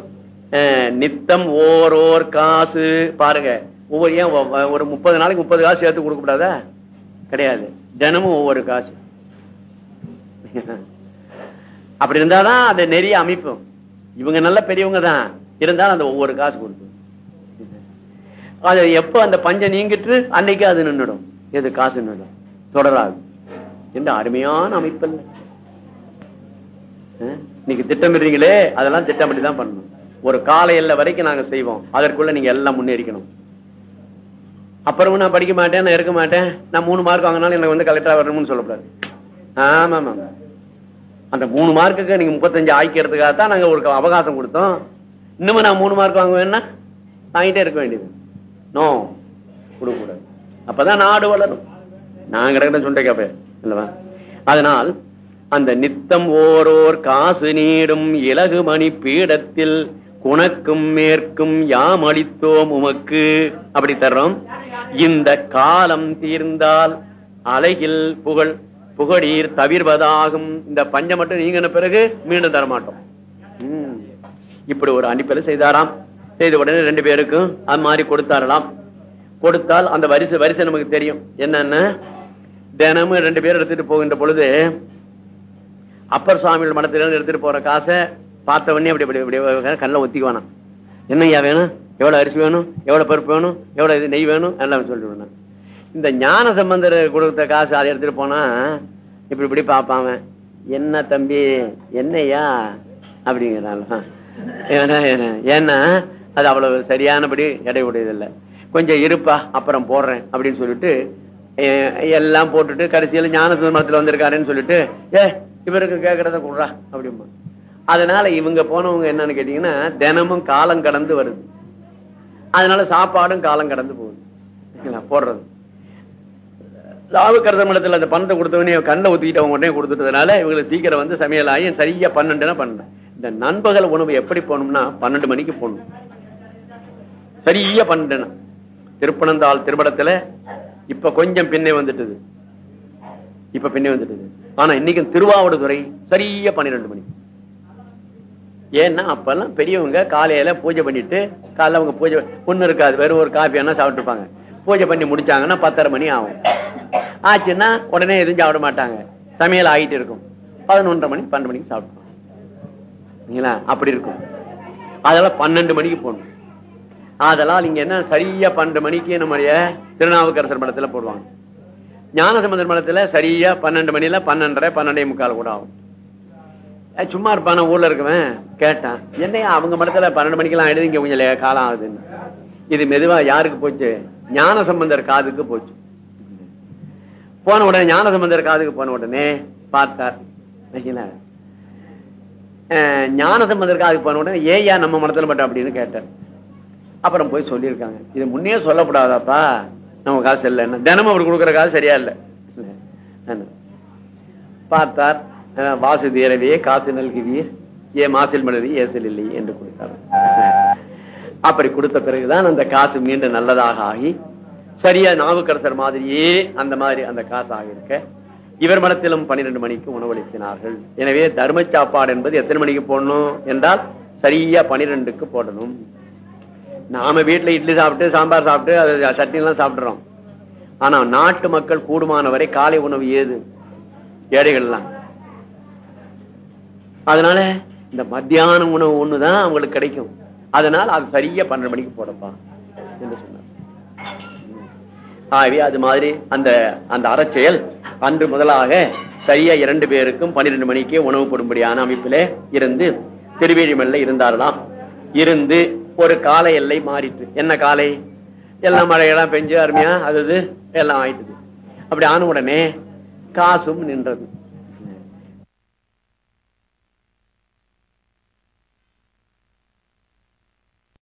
நித்தம் ஓரோர் காசு. பாருங்க. ஒவ்வொரு ஏன் ஒரு முப்பது நாளைக்கு முப்பது காசு சேர்த்து கொடுக்க கூடாதா? கிடையாது. தினமும் ஒவ்வொரு காசு. அப்படி இருந்தாதான் அதை நெறிய அமைப்பும் இவங்க நல்ல பெரியவங்க தான். இருந்தாலும் அந்த ஒவ்வொரு காசு கொடுக்கும். அது எப்ப அந்த பஞ்சம் நீங்கிட்டு அன்னைக்கு அது நின்னுடும் எது காசு நின்னுடும் தொடராது. என்ற அருமையான அமைப்பு இல்லை இன்னைக்கு திட்டமிடுறீங்களே அதெல்லாம் திட்டமிட்டு தான் பண்ணணும். ஒரு கால எல்லை வரைக்கும் நாங்க செய்வோம். அதற்குள்ள நீங்க எல்லாம் முன்னேறிக்கணும். அப்புறமும் நான் படிக்க மாட்டேன் நான் இருக்க மாட்டேன். நான் மூணு மார்க் வாங்கினாலும் எனக்கு வந்து கலெக்டரா வரணும்னு சொல்லக்கூடாது. ஆமா ஆமா அந்த மூணு மார்க்குக்கு நீங்க முப்பத்தஞ்சு ஆய்க்கிறதுக்காக தான் நாங்க ஒரு அவகாசம் கொடுத்தோம். இன்னமும் நான் மூணு மார்க் வாங்குவேன்னா வாங்கிட்டே இருக்க வேண்டியது. நோ கொடுக்கக்கூடாது. அப்பதான் நாடு வளரும். நான் கிடக்கிறேன் சுண்டை கேப்பேன் இல்லவா? அதனால் அந்த நித்தம் ஓரோர் காசு நீடும் இலகு மணி பீடத்தில் குணக்கும் மேற்கும் யாம் அளித்தோம் உமக்கு. அப்படி தர்றோம். இந்த காலம் தீர்ந்தால் அலைகில் புகழ் புகழீர் தவிர்வதாகும். இந்த பஞ்சம் மட்டும் நீங்கின பிறகு மீண்டும் தரமாட்டோம். இப்படி ஒரு அனுப்பல செய்தாராம். செய்த உடனே ரெண்டு பேருக்கும் அது மாதிரி கொடுத்தாரலாம். கொடுத்தால் அந்த வரிசை வரிசை நமக்கு தெரியும். என்னென்ன? தினமும் ரெண்டு பேரும் எடுத்துட்டு போகின்ற பொழுது அப்பர் சுவாமிகள் மடத்திலிருந்து எடுத்துட்டு போற காசை பார்த்த உடனே அப்படி அப்படி அப்படி கண்ணில் ஒத்திக்குவானா என்னய்யா வேணும்? எவ்வளவு அரிசி வேணும்? எவ்வளவு பருப்பு வேணும்? எவ்வளவு இது நெய் வேணும்? எல்லாம் சொல்லிட்டு இந்த ஞான சம்பந்தர் கொடுத்த காசு அதை எடுத்துட்டு போனா இப்படி இப்படி பார்ப்பான் என்ன தம்பி? என்னய்யா? அப்படிங்கிறான். ஏன்னா ஏன்னா- அது அவ்வளவு சரியானபடி எடை உடையதில்லை கொஞ்சம் இருப்பா அப்புறம் போடுறேன் அப்படின்னு சொல்லிட்டு எல்லாம் போட்டுட்டு கடைசியில ஞான சுதந்திரத்துல வந்திருக்காருன்னு சொல்லிட்டு ஏ இவருக்கு கேட்கறத கொடுறா அப்படிம்பா. அதனால இவங்க போனவங்க என்னன்னு கேட்டீங்கன்னா தினமும் காலம் கடந்து வருது. அதனால சாப்பாடும் காலம் கடந்து போகுது. போடுறது. போடுறது கருத மடத்துல அந்த பணத்தை கொடுத்தவனே கண்ணை ஊத்திக்கிட்டு அவங்க உடனே கொடுத்துட்டதுனால இவங்களுக்கு சீக்கிரம் வந்து சமையல் ஆகி சரியா பன்னெண்டுனா பண்ணேன் இந்த நண்பகல் உணவு எப்படி போகணும்னா பன்னெண்டு மணிக்கு போகணும். சரியா பன்னெண்டுனா. திருப்பனந்தாள் திருப்படத்துல இப்ப கொஞ்சம் பின்னே வந்துட்டுது. இப்ப பின்னே வந்துட்டுது. ஆனா இன்னைக்கு திருவாவடுதுறை சரியா பன்னிரெண்டு மணி ஏன்னா அப்பெல்லாம் பெரியவங்க காலையில பூஜை பண்ணிட்டு காலைல அவங்க பூஜை ஒண்ணு இருக்காது வெறும் ஒரு காஃபி வேணா சாப்பிட்டுருப்பாங்க. பூஜை பண்ணி முடிச்சாங்கன்னா பத்தரை மணி ஆகும். ஆச்சுன்னா உடனே எதுவும் சாப்பிட மாட்டாங்க. சமையல் ஆகிட்டு இருக்கும். பதினொன்றரை மணி பன்னெண்டு மணிக்கு சாப்பிடுவாங்க சரிங்களா? அப்படி இருக்கும். அதெல்லாம் பன்னெண்டு மணிக்கு போகணும். அதெல்லாம் நீங்க என்ன சரியா பன்னெண்டு மணிக்கு நம்முடைய திருநாவுக்கரசர் மடத்துல போடுவாங்க. ஞானசம்பந்தர் மடத்துல சரியா பன்னெண்டு மணில பன்னெண்டரை பன்னெண்டே முக்கால் கூட ஆகும். சும்மா இருப்பான ஊர்ல இருக்கவன். கேட்டான். என்னையா அவங்க மடத்துல பன்னெண்டு மணிக்கெல்லாம் ஆயிடுது இங்க கொஞ்சம் லே- காலம் ஆகுதுன்னு. இது மெதுவா யாருக்கு போச்சு? ஞான சம்பந்தர் காதுக்கு போச்சு. போன உடனே ஞான சம்பந்தர் காதுக்கு போன உடனே பார்த்தார். சரிங்களா? ஞான சம்பந்தர் காதுக்கு போன உடனே ஏயா நம்ம மடத்துல மட்டும் அப்படின்னு கேட்டார். அப்புறம் போய் சொல்லியிருக்காங்க. இது முன்னே சொல்லக்கூடாதாப்பா நம்ம காசு இல்லைன்னா. தினமும் அவர் கொடுக்குற காசு சரியா இல்லை. பார்த்தார். அஹ், வாசு தீரவே காசு நல்குவீர். ஏ மாசில் மலரி ஏசல் இல்லை என்று கொடுத்தார். அப்படி கொடுத்த பிறகுதான் அந்த காசு மீண்டும் நல்லதாக ஆகி சரியா நாவுக்கரசர் மாதிரியே அந்த மாதிரி அந்த காசு ஆகியிருக்க இவர் மடத்திலும் பன்னிரண்டு மணிக்கு உணவளித்தினார்கள். எனவே தர்ம சாப்பாடு என்பது எத்தனை மணிக்கு போடணும் என்றால் சரியா பனிரெண்டுக்கு போடணும். நாம வீட்டுல இட்லி சாப்பிட்டு சாம்பார் சாப்பிட்டு அது சட்னி எல்லாம் சாப்பிடுறோம். ஆனா நாட்டு மக்கள் கூடுமான வரை காலை உணவு ஏது? ஏழைகள்லாம். அதனால இந்த மத்தியான உணவு ஒண்ணுதான் அவங்களுக்கு கிடைக்கும். அதனால அது சரியா பன்னெண்டு மணிக்கு போடப்பா என்று சொன்னார். ஆகவே அது மாதிரி அந்த அந்த அறச்செயல் அன்று முதலாக சரியா இரண்டு பேருக்கும் பன்னிரண்டு மணிக்கே உணவு போடும்படியான அமைப்புல இருந்து திருவேழிமல்ல இருந்தாரலாம் இருந்து ஒரு கால எல்லை மாறிட்டு என்ன காலை? எல்லாம் மழையெல்லாம் பெஞ்சு அருமையா அது எல்லாம் ஆயிட்டுது. அப்படி ஆன உடனே காசும் நின்றது.